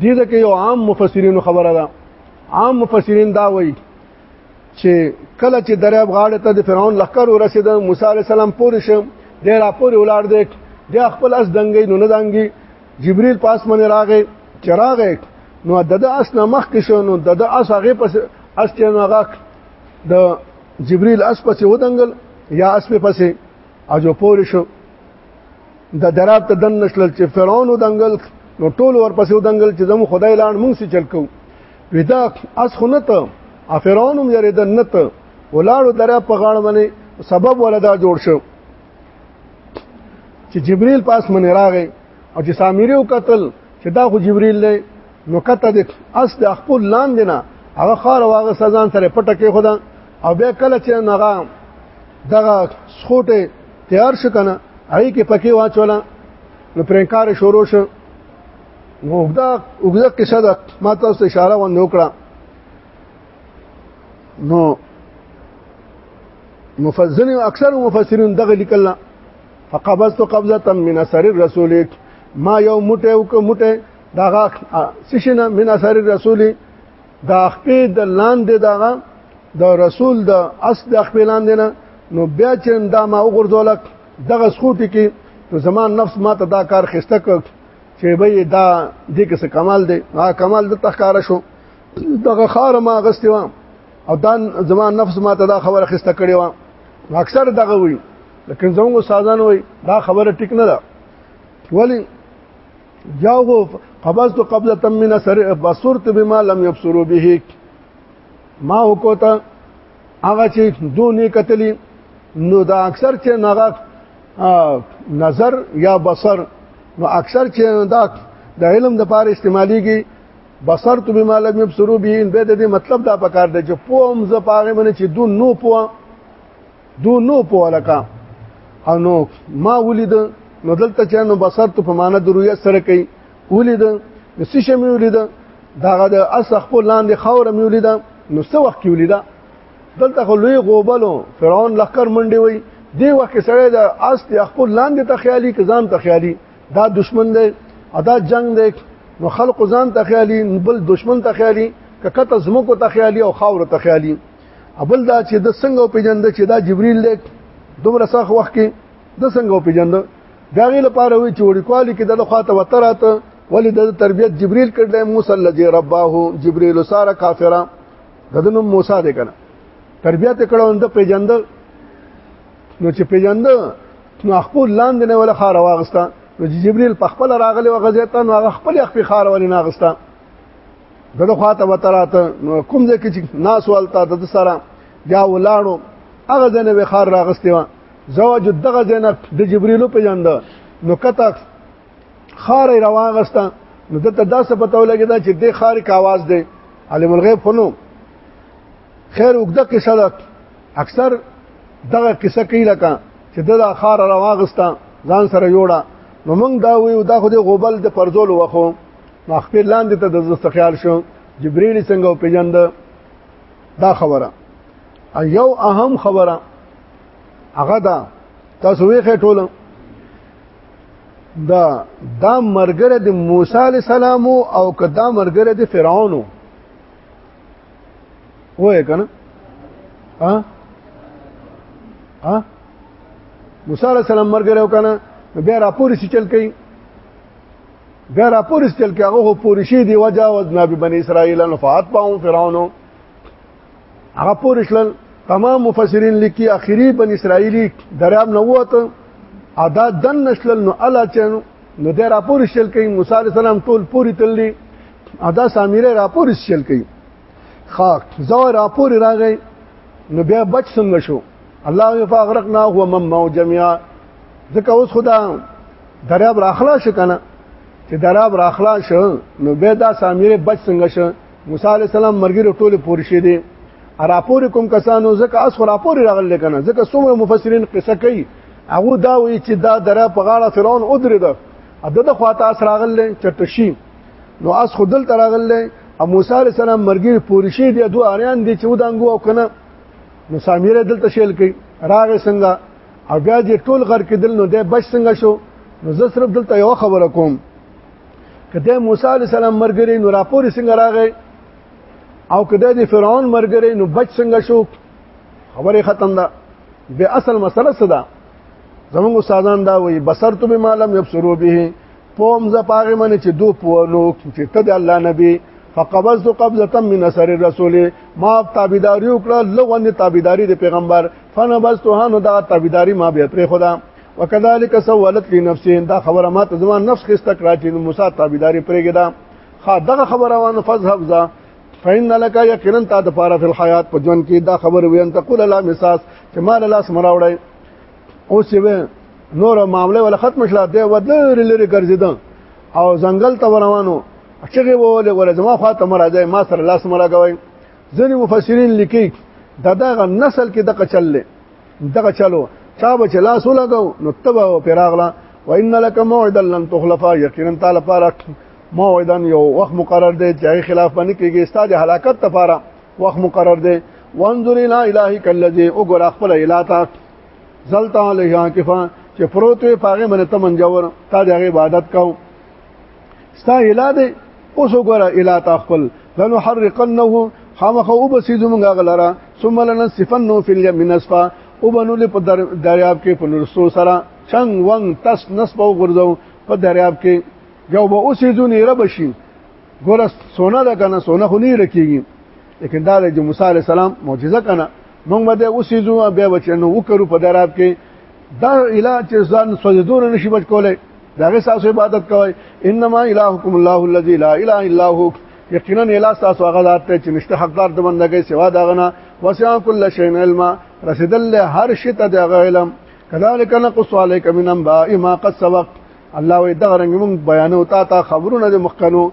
دې ځکه یو عام مفسرینو خبره ده عام مفسرین دا وایي چې کله چې دریاب غاړه ته د فرعون لخر ورسید موسی علی السلام پورې شم ډیر اپورې ولاړ دی د خپل اس دنګې نو نه دنګي جبريل پاس منه راغې چراغې نو د د اس نه مخ کې شو نو د د اس هغه پس اس ته نو غاک د جبريل اس پسې ودنګل یا اس په پسې اجو پورې شو د دراب ته دن نشل چې فرعون دنګل نو ټول ورپسې دنګل چې زمو خدای لاړ مونږ سي چل کو ودا اس خنت افرعون هم یری دن نت ولاړو دراب په غاړه باندې سبب ولدا جوړ شو چې جبريل پاس من راغی او چې سامری او قتل چې دا خو جبريل دی نو کته د اس د خپل لاندې نه هغه خار واغه سزان سره پټه کې خدا او بیا کله چې نغام دغه سخوټه تیار شو کنه هغه کې پکې واچولا نو پرنکار شروع شو نو دا وګړه قصه ده ما تاسو اشاره و نو کړه نو مفسرین اکثر مفسرین دغه لیکل فقبضت قبضه من اثر الرسول ما یو موټه او موټه داغه سشنه من اثر الرسول دا خپې د لاندې دغه د رسول د اس د خپې لاندې نه نو بیا چې دا ما وګرځولک دغه سخوټي کې نو زمان نفس ما ته دا کار خسته ک چې به دا د کس کمال دی ما کمال د تخکار شو دغه خار ما غستې و او دا زمان نفس ما ته دا خبره خسته کړې و اکثر دغه وي لکه زموږ سازان وي دا خبره ټیک نه ده ولی جاغو قبضت قبلة من سر بصرت بما لم يبصروا به ما وکوتا هغه چې دونی کتلی نو دا اکثر چې نغه نظر یا بصر نو اکثر چې دا د علم د پاره استعماليږي بصر تو بما لم يبصروا به به د مطلب دا پکار دی چې پوم ز پاره باندې چې دون نو پوه دو نو په ولکا او نو ما ولید نو دلته چې نو بصر ته په معنا د رؤیت سره کوي ولید نو څه شمه ولید داغه د اس خپل لاندې خاور مې ولید نو څه وخت کې ولید دلته خو لوی غوبلو فرعون لخر منډي وي دی وخت سره د اس د خپل لاندې ته خیالي کزان ته خیالي دا دشمن دی ادا جنگ دی نو خلق ځان ته خیالي بل دشمن ته خیالي ککته زمکو ته خیالي او خاور ته خیالي ابل دا چې د څنګه پیجند چې دا جبريل دی دومره سخت وخت کې د څنګه پیجند دا غي لپاره وی چې وړي کوالی کې د خواته وتراته ولې د تربيت جبريل کړل موسی الذي رباه جبريل ساره کافرا ددنو موسی دی کنه تربيت کړو اند پیجند نو چې پیجند نو خپل لاندې نه ولا خار واغستا نو جبريل په خپل راغلی وغځیتا نو هغه خپل خپل خار ولې ناغستا دغه خواته وتراته کوم ځای کې ناس والته د سره یا ولاړو هغه ځنه به خار راغستې و زواج دغه ځنه د جبريلو په جند نو کته خار راوغستا نو دته داسه پته ولګی دا چې د خار کا आवाज دی عالم الغیب فنو خیر وګدا کې صدق اکثر دغه قصه کوي لکه چې د خار راوغستا ځان سره جوړه نو موږ دا ویو دا خو د غوبل د پرزول وخو مخبر لاندې ته د زست خیال شو جبرئیل څنګه پیجند دا خبره یو اهم خبره هغه دا تاسو وی خټول دا دا مرګره د موسی علی السلام او کدا مرګره د فرعون وای کنه ها ها موسی علی السلام مرګره وکنه بیا راپور سي چل کئ بیا راپور استل کې هغه پوری شي دی وجه او نبی بنی اسرائیل نو فات پاو فرعون هغه پوری شل تمام مفسرین لیکي اخیری بنی اسرائیلی دریاب نه وته ادا دن نشل نو الا چن نو د راپور استل کې موسی علی السلام ټول پوری تللی ادا سامیره راپور استل کې خاک زو راپور راغی نو بیا بچ څنګه شو الله یفغرقنا هو مم جميعا ځکه اوس خدای دریاب راخلا شو کنه چې دریاب راخلا شو نو به دا سامیر بچ څنګه شو موسی علی السلام مرګره ټوله پور شي دي راپور کوم کسانو زکه اس راپور راغل کنه زکه څومره مفسرین قصه کوي هغه دا وی چې دا دره په غاړه فرعون ودرې ده اده د خواته اس راغل چرته شي نو اس خودل تراغل او موسی علی السلام مرګي پورشي دي دوه اریان دي چې ودانګو او کنه نو سامیر دلته شیل کوي راغه څنګه او بیا دې ټول غر کېدل نو دې بچ څنګه شو نو زه صرف دلته یو خبره کوم کته موسی علی السلام مرګري نو راپور څنګه راغی او کده د فرعون مرګري نو بچ څنګه شو خبره ختم ده به اصل مسله صدا زمونږ استادان دا وایي بصر تو به معلوم یبصرو به پوم ز پاغه من چې دو پوانو چې ته د الله نبی فقبضت قبضه من اثر الرسول ما تابعداري وکړه لغونه تابعداري د پیغمبر فنبستها نو دا تابعداري ما به پرې خدا وکذالک سوالت لنفسه دا خبره ما ته زما نفس خسته کړه چې موسی تابعداري پرېګه دا خا دغه خبره وانه فذهب ذا فإن لك يقينا تا د پاره فل حیات په ژوند کې دا خبر وین ته قول لا مساس چې مال الله سمراوړی او چې نور معاملې ولا ختم شلا دی ودلر لري ګرځیدم او ځنګل ته روانو چې وله ولې زما خاطر مرزه ما سره لاس مراګوي ځینې مفسرین لیکي دا دغه نسل کې دغه چل دی دغه چلو چا به چې لاس ولګو نو تبه او پیراغله و ان لک موعدا لن تخلفا یقینا تعالی پاره موعدا یو وخت مقرر دی چې خلاف باندې کېږي استاد هلاکت لپاره وخت مقرر دی وانظر الى الهک الذی وګور خپل اله تا زلتا له کفا چې پروت وي پاغه من ته منجور تا د عبادت کو ستا اله دی اوس وګوره اله تا خپل لنحرقنه خامخه او بسیدو مونږه غلره ثم لنصفنه فی الیم نصفا او بنو له په دریاب کې په نورستو سره چنګ ونګ تس نصب او غرزو په دریاب کې یو به اوسېدو نه رب شي ګوره سونه ده کنه سونه خو نه رکیږي لیکن دا د موسی علی السلام معجزه کنه مونږ به اوسېدو بیا بچنو وکړو په دریاب کې دا اله چې ځان سجدو نه نشي بچ کولای داغه ساسو عبادت کوي انما الهکم الله الذي لا اله الا هو یقینا اله ساسو هغه ذات ته چې نشته حقدار د بندګۍ سوا داغه نه وسع كل شيء علما رسیدل له هر شي ته دغه علم کذالک نقص عليك من انباء ما قد سبق الله وي دغه رنګ مون بیان او تا تا خبرونه د مخکنو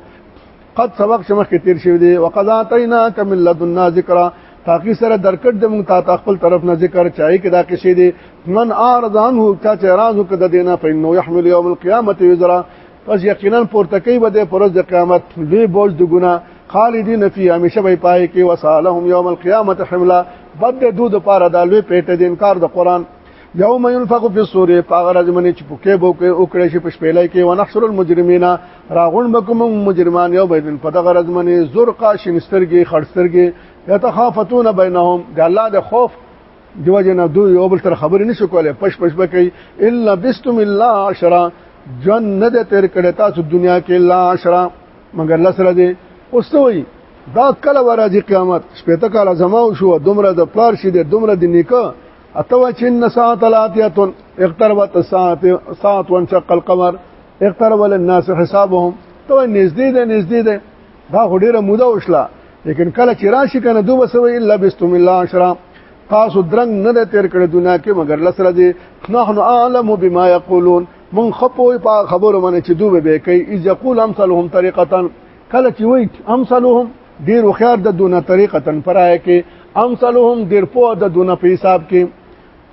قد سبق چې مخکې تیر شوی دی وقد اتینا کم لدنا ذکر تاکي سره درکټ د مونږ تا خپل طرف نه ذکر چای کې دا کشي دي من ارزان هو تا چې راز وک د دینه فینو يحمل یوم القیامه وزرا پس یقینا پورته کوي به د پرز د قیامت لوی بوج د ګنا خالدین فی همیشه به پای کې وسالهم یوم القیامه حملا بد دود پاره د لوی پیټه د انکار د قران یوم ينفق فی الصور پاغره زمنه چې پوکې بو کې او کړې شي پښپېلې کې ونحشر المجرمین راغون بکم مجرمان یو بيدن په دغه زمنه زرقا شنسترګي خړسترګي یتخافتون بینهم د الله د خوف دیو جن دوی یو بل تر خبرې نشو کولای پښ پښ بکې الا بستم الا عشرا جن نه د تیر کړه تاسو دنیا کې الا عشرا مگر لسره دي اوسوي دا کله ورځي قیامت شپته کاله زما شو دومره د پلار شي د دومره د نیکه اتوا چن ساعت الاتیتن اقتربت الساعت ساعت وانشق القمر اقترب للناس حسابهم تو نږدې ده نږدې ده دا هډیره موده وشله لیکن کله چې راشي کنه دوه بسوي الا بسم الله عشرا تاسو درنګ نه ده تیر کړی دنیا کې مگر لسره دي نحن اعلم بما يقولون من خپو په خبرو باندې چې دوی به کوي اذ يقول امثلهم طريقه کله چې وای امثلهم ډیر وخیار د دونه طریقه تن پرای کې امثلهم ډیر په د دونه په حساب کې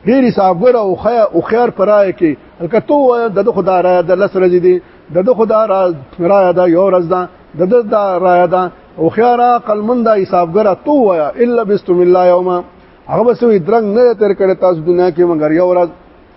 ډیر حسابګر او خیا او خیر پرای کې الکتو د خدا را د لس رځې دي د خدا را را د یو رځ ده د د را ده او خیر عقل مند حسابګر تو ویا الا بسم الله یوما هغه بسوی درنګ نه تر کړه تاسو دنیا کې مګر یو ورځ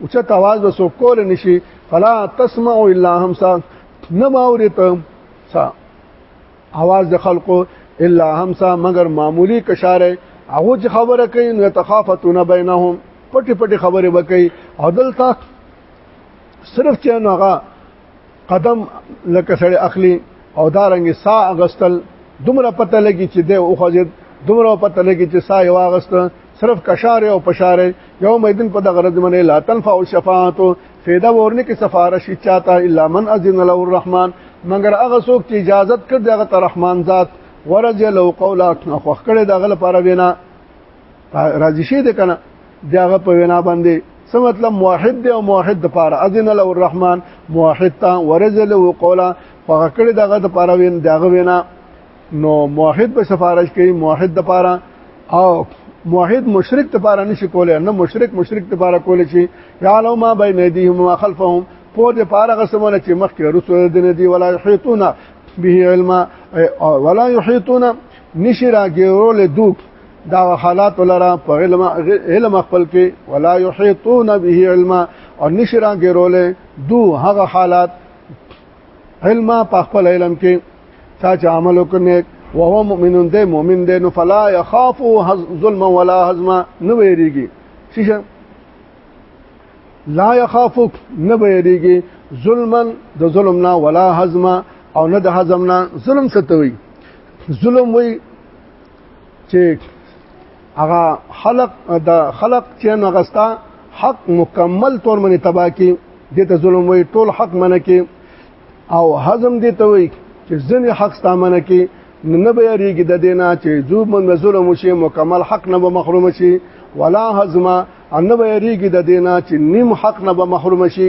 او چې تواز وسو کول نشي فلا تسمع الا همسا نه باورې ته سا आवाज د خلقو الا همسا مگر معمولی کشاره هغه چې خبره کوي نو تخافتون بینهم پټي پټي خبره وکي او دلته صرف چې نو هغه قدم لکه سړی اخلي او دا رنګ سا غستل دومره پته لګي چې د او خزید دومره پته لګي چې سا یو غست صرف کشار او پشار یو میدن په دغه رد منه لا تنفع الشفاعت فیدا ورنه کې سفارش چاته الا من اذن له الرحمن مگر هغه څوک چې اجازه کړ دغه رحمان ذات ورجه لو قولا خو خکړه دغه لپاره وینا راضی شي د کنه داغه په وینا باندې څه مطلب موحد دی او موحد د پاره اذن له الرحمن موحد تا ورزل وقولا هغه کړي دغه د پاره وین دغه وینا نو موحد به سفارش کوي موحد د پاره او موحد مشرک ته پاره نشي کولای نه مشرک مشرک ته پاره کولای شي یعلم ما بین ایدیهم ما خلفهم په دې پاره غسمونه چې مخکې رسول دین دی ولا یحیطون به علما ولا یحیطون نشرا ګورول دوک دا حالات لرا په علم علم خپل کې ولا يحيطون به علما او نشرا ګرولې دو هغه حالات علم په خپل علم کې چا چې عمل وکنه وهو مؤمنون دی مؤمن دی نو فلا يخاف ظلم ولا هضم نو ویریږي شیشه لا يخاف نه ویریږي ظلمن د ظلم نه ولا هضم او نه د هضم نه ظلم ستوي ظلم وي چې هغه خلق د خلق چې نغستا حق مکمل تور منی تبا کی د ته ظلم وي ټول حق منه کی او هضم دي ته وي چې ځنې حق ستا منه کی نه به یریږي د دینا چې جو من ظلم شي مکمل حق نه به محروم شي ولا هضم ان به یریږي د دینا چې نیم حق نه به محروم شي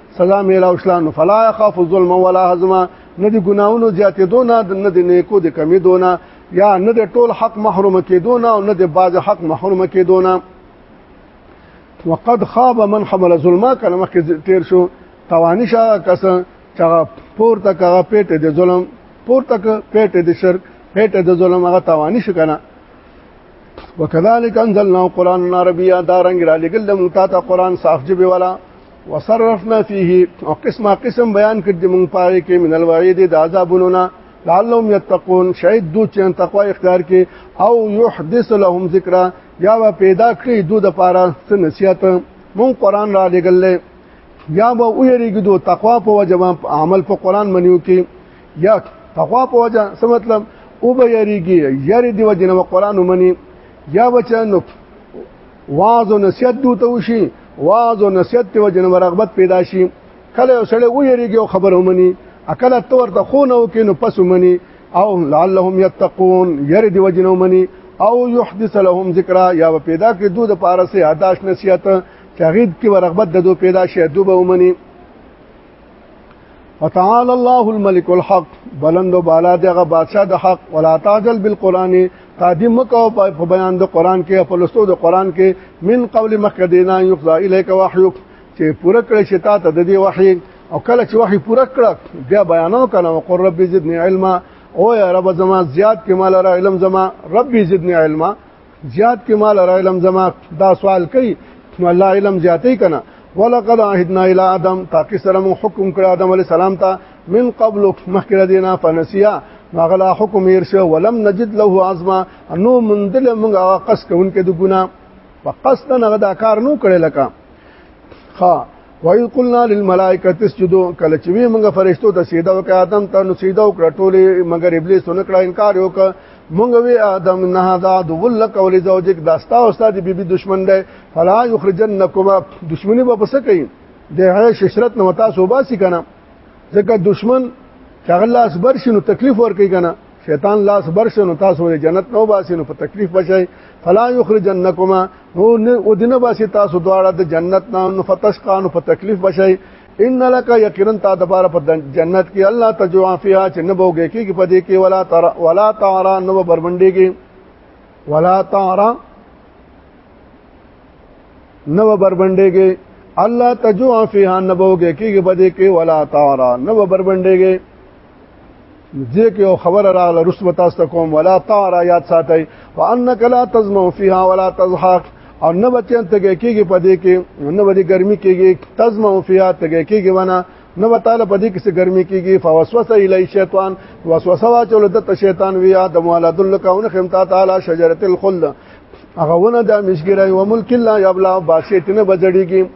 سزا میلاو شلانو فلا يخاف الظلم ولا هضما نه دي ګناونو زیاتې دونه نه دي نیکو د کمی دونه یا نه دي ټول حق محروم کېدونه او نه دي باز حق محروم کېدونه وقد خاب من حمل ظلما کنه مخکې تیر شو توانی شاه کس چا پور تک هغه پیټه د ظلم پور تک پیټه د شرک پیټه د ظلم هغه توانی شو کنه وکذالک انزلنا قرانا عربیا دارنګ را لګل د مونږ ته قران صاف جبه والا وصرفنا فيه او قسمه قسم بیان کړ دي مونږ پاره کې من الوعید د عذابونو نه لعلهم يتقون شاید دو چې تقوا اختیار کې او يحدث لهم ذکر یا و پیدا کړی دو د پاره څه نصیحت مونږ قران را لګل یا به ویریږي دو تقوا په وجه عمل په قران منیو کې یا تقوا په وجه څه مطلب او به یریږي یری دی وجه نه قران ومني یا بچا نو واعظ او نصیحت دوته وشي واعظ او نصیحت ته وجن ورغبت پیدا شي کله یو سړی ویریږي او خبر ومني اکل تو ورته خو نه وکي نو پس ومني او لعلهم یتقون یری دی وجن ومني او یحدث لهم ذکرا یا پیدا کې دوه د پارسه یاداش نصیحت چاغید کې ورغبت د دوه پیدا شي دوه ومني وتعالى الله الملك الحق بلند بالا دغه بادشاہ د حق ولا تعجل بالقران قادم کو په بیان د قران کې په لستو د قران کې من قول مخدینا یقضا الیک وحی چې پوره کړی چې تا ته د دې وحی او کله چې وحی پوره کړ بیا بیانو کنه او قر رب زدنی علما او یا رب زما زیات کې مال را علم زما رب زدنی علما زیات کې مال را علم زما دا سوال کوي نو الله علم زیاتې کنا ولقد عهدنا الى ادم تاکي سره مو حکم کړ ادم عليه السلام ته من قبل مخکې دینا فنسیا مغلا حکم ير شو ولم نجد له عزما انو مندل موږ هغه قص کوونکې د ګنا وقصد نه غدا کار نو کړي لکه ها وایو قلنا للملائکه تسجدوا کله چې وی موږ فرشتو ته سیدا وکړه آدم ته نو سیدا وکړه ټولې مګر ابلیس ونه کړه انکار وکړه موږ وی آدم نه دا دول لك ول زوجک دا ستا او استاد بیبي دشمن دی فلا یخرجنکما دشمنی به پس کوي د هغه ششرت نو تاسو باسي کنه ځکه دشمن چاغ الله اکبر شنو تکلیف ور کوي کنه شیطان لاس برشنو تاسو د جنت نو باسي نو په تکلیف بشي فلا یخرجنکما نو او دینه باسي تاسو دواړه د جنت نه فتشقان په تکلیف بشي ان لک یقینا تا دبار په جنت کې الله تجوا فیها چې نه بوګه کې په دې کې ولا تر ولا تعرا نو بربندې کې ولا تعرا نو بربندې کې الله تجوا فیها نه بوګه کې په دې کې ولا تعرا نو بربندې کې دې کې یو خبره راغله رسو تاسو کوم ولا طار یاد ساتي وانک لا تزمو فیها ولا تضحك او نه بچن تګه کېږي په دې کې نه ودی ګرمي کېږي تزمو فیها تګه کېږي ونه نو وتعالى په دې کې څه ګرمي کېږي فوسوسه الی شیطان وسوسه واچول د شیطان ویا د مولا دل کاونه خمتا تعالی شجره الخلد هغه ونه د مشګری او ملک الله یبلا باسیت نه بجړیږي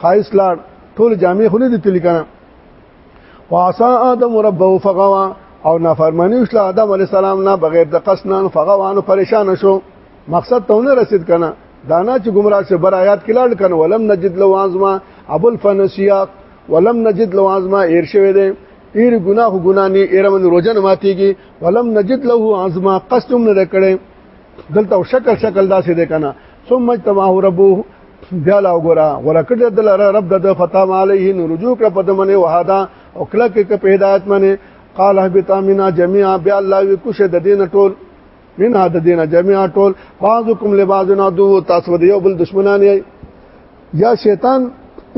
خایس لاړ ټول جامع خو نه دي تل کنه وعصا ادم ربه فغوا او نافرمانی وشله آدم علی السلام نه بغیر د قسنان فغوانو پریشان شو مقصد ته نه رسید کنه دانا چې گمراه شه بر آیات کې لاړ کنه ولم نجد لو ازما ابو الفنسیات ولم نجد لو ازما ایر شوی دی ایر گناه گناه نه ایر من روزن ماتیږي ولم نجد له ازما قسم نه کړي دلته شکل شکل داسې ده کنه ثم اجتماع ربه بیا لا وګرا ورکړ د لره رب د فتا علیه نو رجوع کړ په دمنه وهدا او کله کې په هدایت منه قال اهبط منا جميعا بیا الله وی کوشه د دین ټول من هاد دینه جميعا ټول بعضکم لبعض نادو تاسو د یو بل دشمنان یا شیطان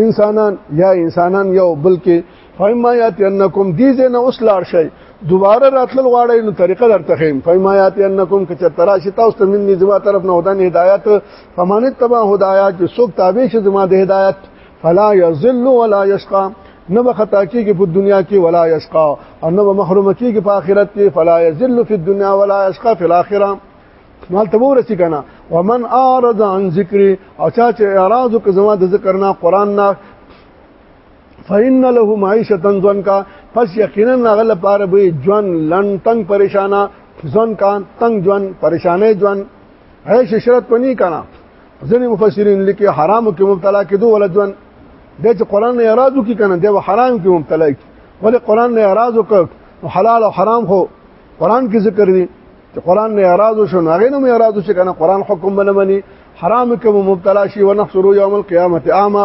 انسانان یا انسانان یو بل کې فایما یاتی انکم دی زین اوس لار شي دوباره راتلل غواړی نو طریقه درته خیم فایما یاتی انکم که چترا شتا اوس تمن نزما طرف نه هدان هدایت فمانه تبع هدایت چې څوک تابع شي زما د هدایت فلا یذل ولا یشقا نه به خطا کیږي په دنیا کې ولا یشقا او نه به محروم کیږي په آخرت کې فلا یذل فی الدنیا ولا یشقا فی الاخره مال ته ورسی کنه ومن اعرض عن ذکری او چا چې اعراض وکړ زما د ذکر نه قران نه فإن له معيشه ځن کا پس یقینا هغه لپاره به ژوند لن تنگ پریشانا ځن کا تنگ ژوند پریشانې ژوند عيش شرط پني کنا ځنې مفسرین لیکي حرام کې مبتلا کېدو ول ژوند د چې قران نه اعتراضو کې کنه دی حرام کې مبتلا کی ولې قران نه اعتراضو ک حلال او حرام خو قران کې ذکر دي چې قران نه اعتراضو شو نه غینو مې اعتراضو چې کنه قران حکم بنمني حرام کې مبتلا شي ونحصر يوم القيامه اعمى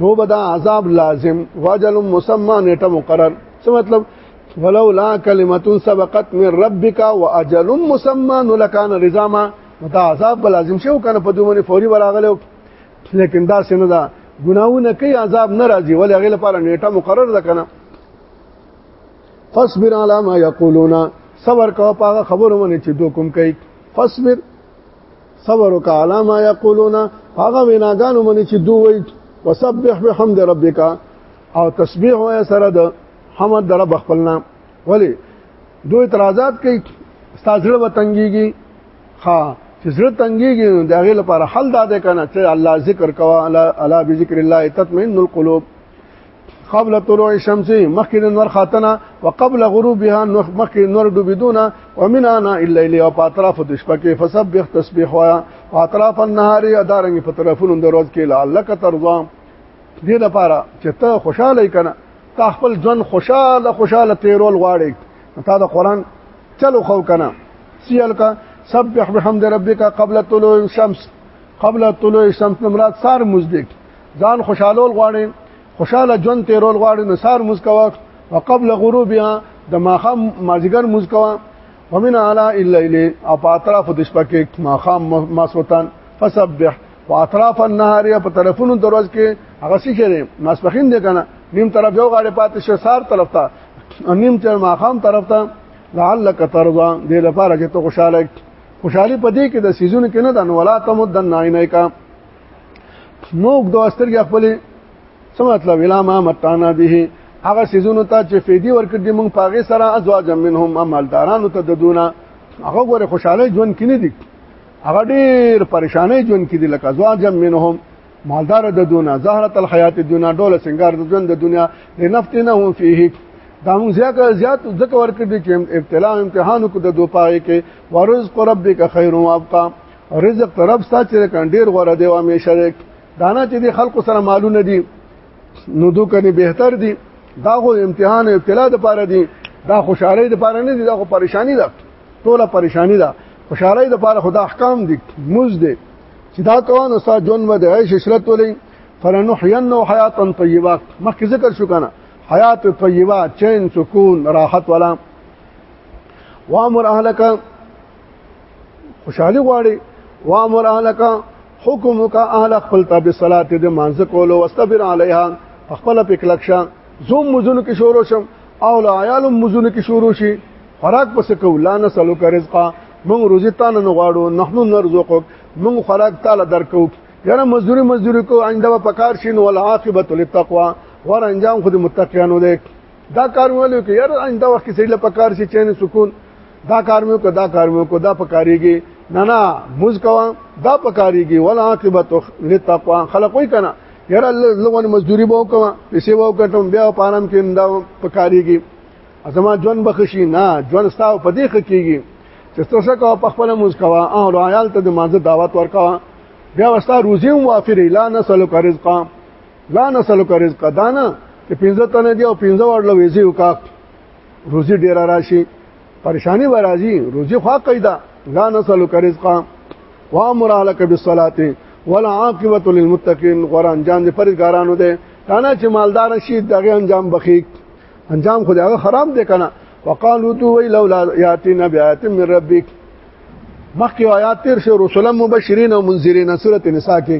نو بدا عذاب لازم واجل مسمى نیټه مقرر څه مطلب ولولا کلمه سبقت من ربك واجل مسمى لكان رزاما متا عذاب لازم شو کنه په دومره فوري وراغله لیکن دا سینه دا ګناونه کوي عذاب نه راځي ولې هغه لپاره نیټه مقرر ده کنه فاصبر على ما يقولون صبر کوه په خبرو باندې چې دوی کوم کوي فاصبر صبر وکاله ما یقولون هغه ویناګانو منی چې دوی وایي وسبح بحمد ربک او تسبیح وای سره د حمد در بخپلنا ولی دوی اعتراضات کوي ستاسو به تنګيږي ها چې زړه تنګيږي دا غي لپاره حل دا ده کنه چې الله ذکر کوا الا بذکر الله تطمئن القلوب قبل طلوع الشمس مخکې د نور خاتنه وقبل غروبها مخکې نور ډوبیدونه ومن انا الا الی او په اطراف د شپه کې فسبح تسبیح وایا په اطراف النهار ادارنګ په طرفونو د ورځ کې لعلک ترضا دې لپاره چې ته خوشاله کنه تا خپل ځن خوشاله خوشاله تیرول غواړي تا د قران چلو خو کنه سیل کا سبح بحمد ربک قبل طلوع الشمس قبل طلوع الشمس مراد سار مزدک ځان خوشالول غواړي خوشاله ژوند تیرول غواړي نثار مسکوا وقبل غروبها د ماخام مازیګر مسکوا ومن علی الليل او په اطراف د شپه کې ماخام ماسوتان فسبح واطراف النهار په طرفونو دروز کې هغه څه کړي ماسپخین دی کنه نیم طرف یو غاړه پاتې شه سار طرف ته نیم تر ماخام طرف ته لعلک ترضا دې لپاره چې ته خوشاله خوشحالي پدې کې د سيزون کې نه دن ولا تمدن عینیکا نو د استرګې خپل څه مطلب الا ما متانا به هغه سيزونو ته چې فیدی ورکړ دي موږ پاغه سره ازواج منهم مالدارانو ته ددونه هغه ګوره خوشاله ژوند کینې دي هغه ډیر پریشانې ژوند کې دي لکه ازواج منهم مالدار د دونه زهرت الحیات الدنیا ډول سنگار د ژوند د دنیا لنفتنه هم فيه دا موږ زیات زیات ذکر ورکړي چې ابتلا امتحان کو د دوپای کې ورزق ربک خیر و ابقا رزق طرف ستا چې کان ډیر غوړه دی او همیشه دی دانا چې د خلکو سره مالونه دي نو دو کني بهتر دي دا خو امتحان او ابتلا د پاره دي دا خوشحالي د پاره نه دي دا خو پریشانی ده ټوله پریشانی ده خوشحالي د پاره خدا احکام دي موز دي چې دا کوان ستا جون و د عيش عشرت ولې فلنحينه حياتا طيبه مخکې ذکر شو کنه حیات طیبه چین سکون راحت ولا وامر اهلک خوشحالي غواړي وامر اهلک حکمک اهل خپل تابع صلات دې مانځ کولو واستبر علیها خپل په کلکشا زوم مزونو کې شروع شم او لا عیال مزونو کې شروع شي خوراک پس کو لا نسلو کا رزقا مونږ روزي تانه نه غواړو نحنو نرزقک مونږ خوراک تعالی درکو یاره مزدوری مزدوری کو آینده په کار شین ول عاقبت للتقوا ور انجام خود متقینو دې دا کار ولې کې یاره آینده وخت کې سړي په کار شي چین سکون دا کار مې کو دا کار مې کو دا پکاريږي نه نه موز کوا دا پکاريږي ولا عاقبت للتقوا خلق وي کنه یاره لوګونه مزدوري به وکم پیسې به وکټم بیا پانم کې دا پکاريږي ازما جون بخشي نه جون ستاو په دې خکېږي چې تاسو کو په خپل موز کوا او عیال ته د مانزه دعوت ورکوا بیا وستا روزي موافر لا نسلو کا رزق لا نسلو کا رزق دانا چې پنځه تنه دی او پنځه وړل ویزي وکاک روزي ډیر راشي پریشانی به راځي روزي خوا قیدا لا نسلک رزقا وامر عليك بالصلاه ولا عاقبه للمتقين قران جان دې پرګارانو دې کانا چې مالدار شي دغه انجام بخي انجام خو دغه خراب دې کنه وقالو تو وی لولا یاتینا بیات من ربک مخکې آیات تیر شو رسول مبشرین او منذرین سورته نساء کې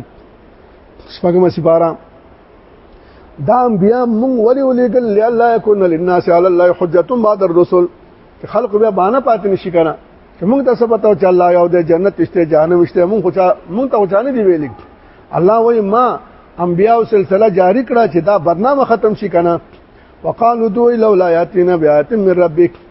شپږم سپاره دا بیا مونږ ولې ولېګل لالا يكون للناس على الله حجه بعد الرسل خلق بیا باندې پاتې نشي کنه چې مونږ ته څه پته چې الله یو د جنت شته جهنم شته مونږ خو مونږ ته ځانې دی ویل الله وای ما انبیاء سلسله جاری کړه چې دا برنامه ختم شي کنه وقالو دوی لولا یاتینا بیات من ربک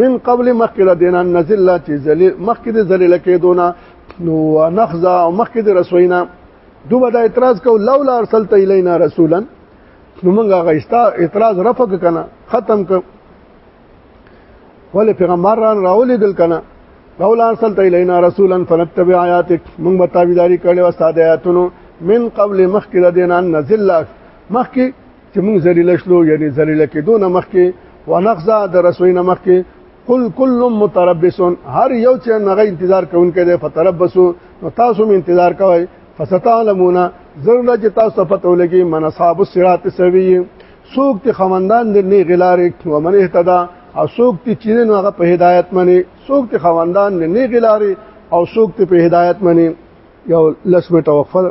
من قبل مخکې د دینه نزل چې ذلیل مخکې د ذلیل کېدونه نو نخزا او مخکې د رسوینا دوی دا اعتراض کو لولا ارسلت الینا رسولا نو موږ هغه استا اعتراض رفع کنه ختم ک ولې پیغمبر را راولې دل کنه لولا ارسلت الینا رسولا فنتبع آیاتک موږ به تابعداري کړې و ساده آیاتونو من قبل مخکې د دینه نزل مخکې چې موږ ذلیل شلو یعنی ذلیل کېدو نه مخکې ونخزا د رسوي نه مخکې قل کل متربسون هر یو چې نغه انتظار کوونکې ده فتربسو نو تاسو هم انتظار کوئ فستعلمون ضرور چې تاسو پته ولګي من اصحاب الصراط سوي سوق ته خوندان د نه غلارې او من اهتدا او سوق ته چې نو هغه په هدایت منی سوق ته خوندان نه غلارې او سوق ته په هدایت منی یو لسمه توفل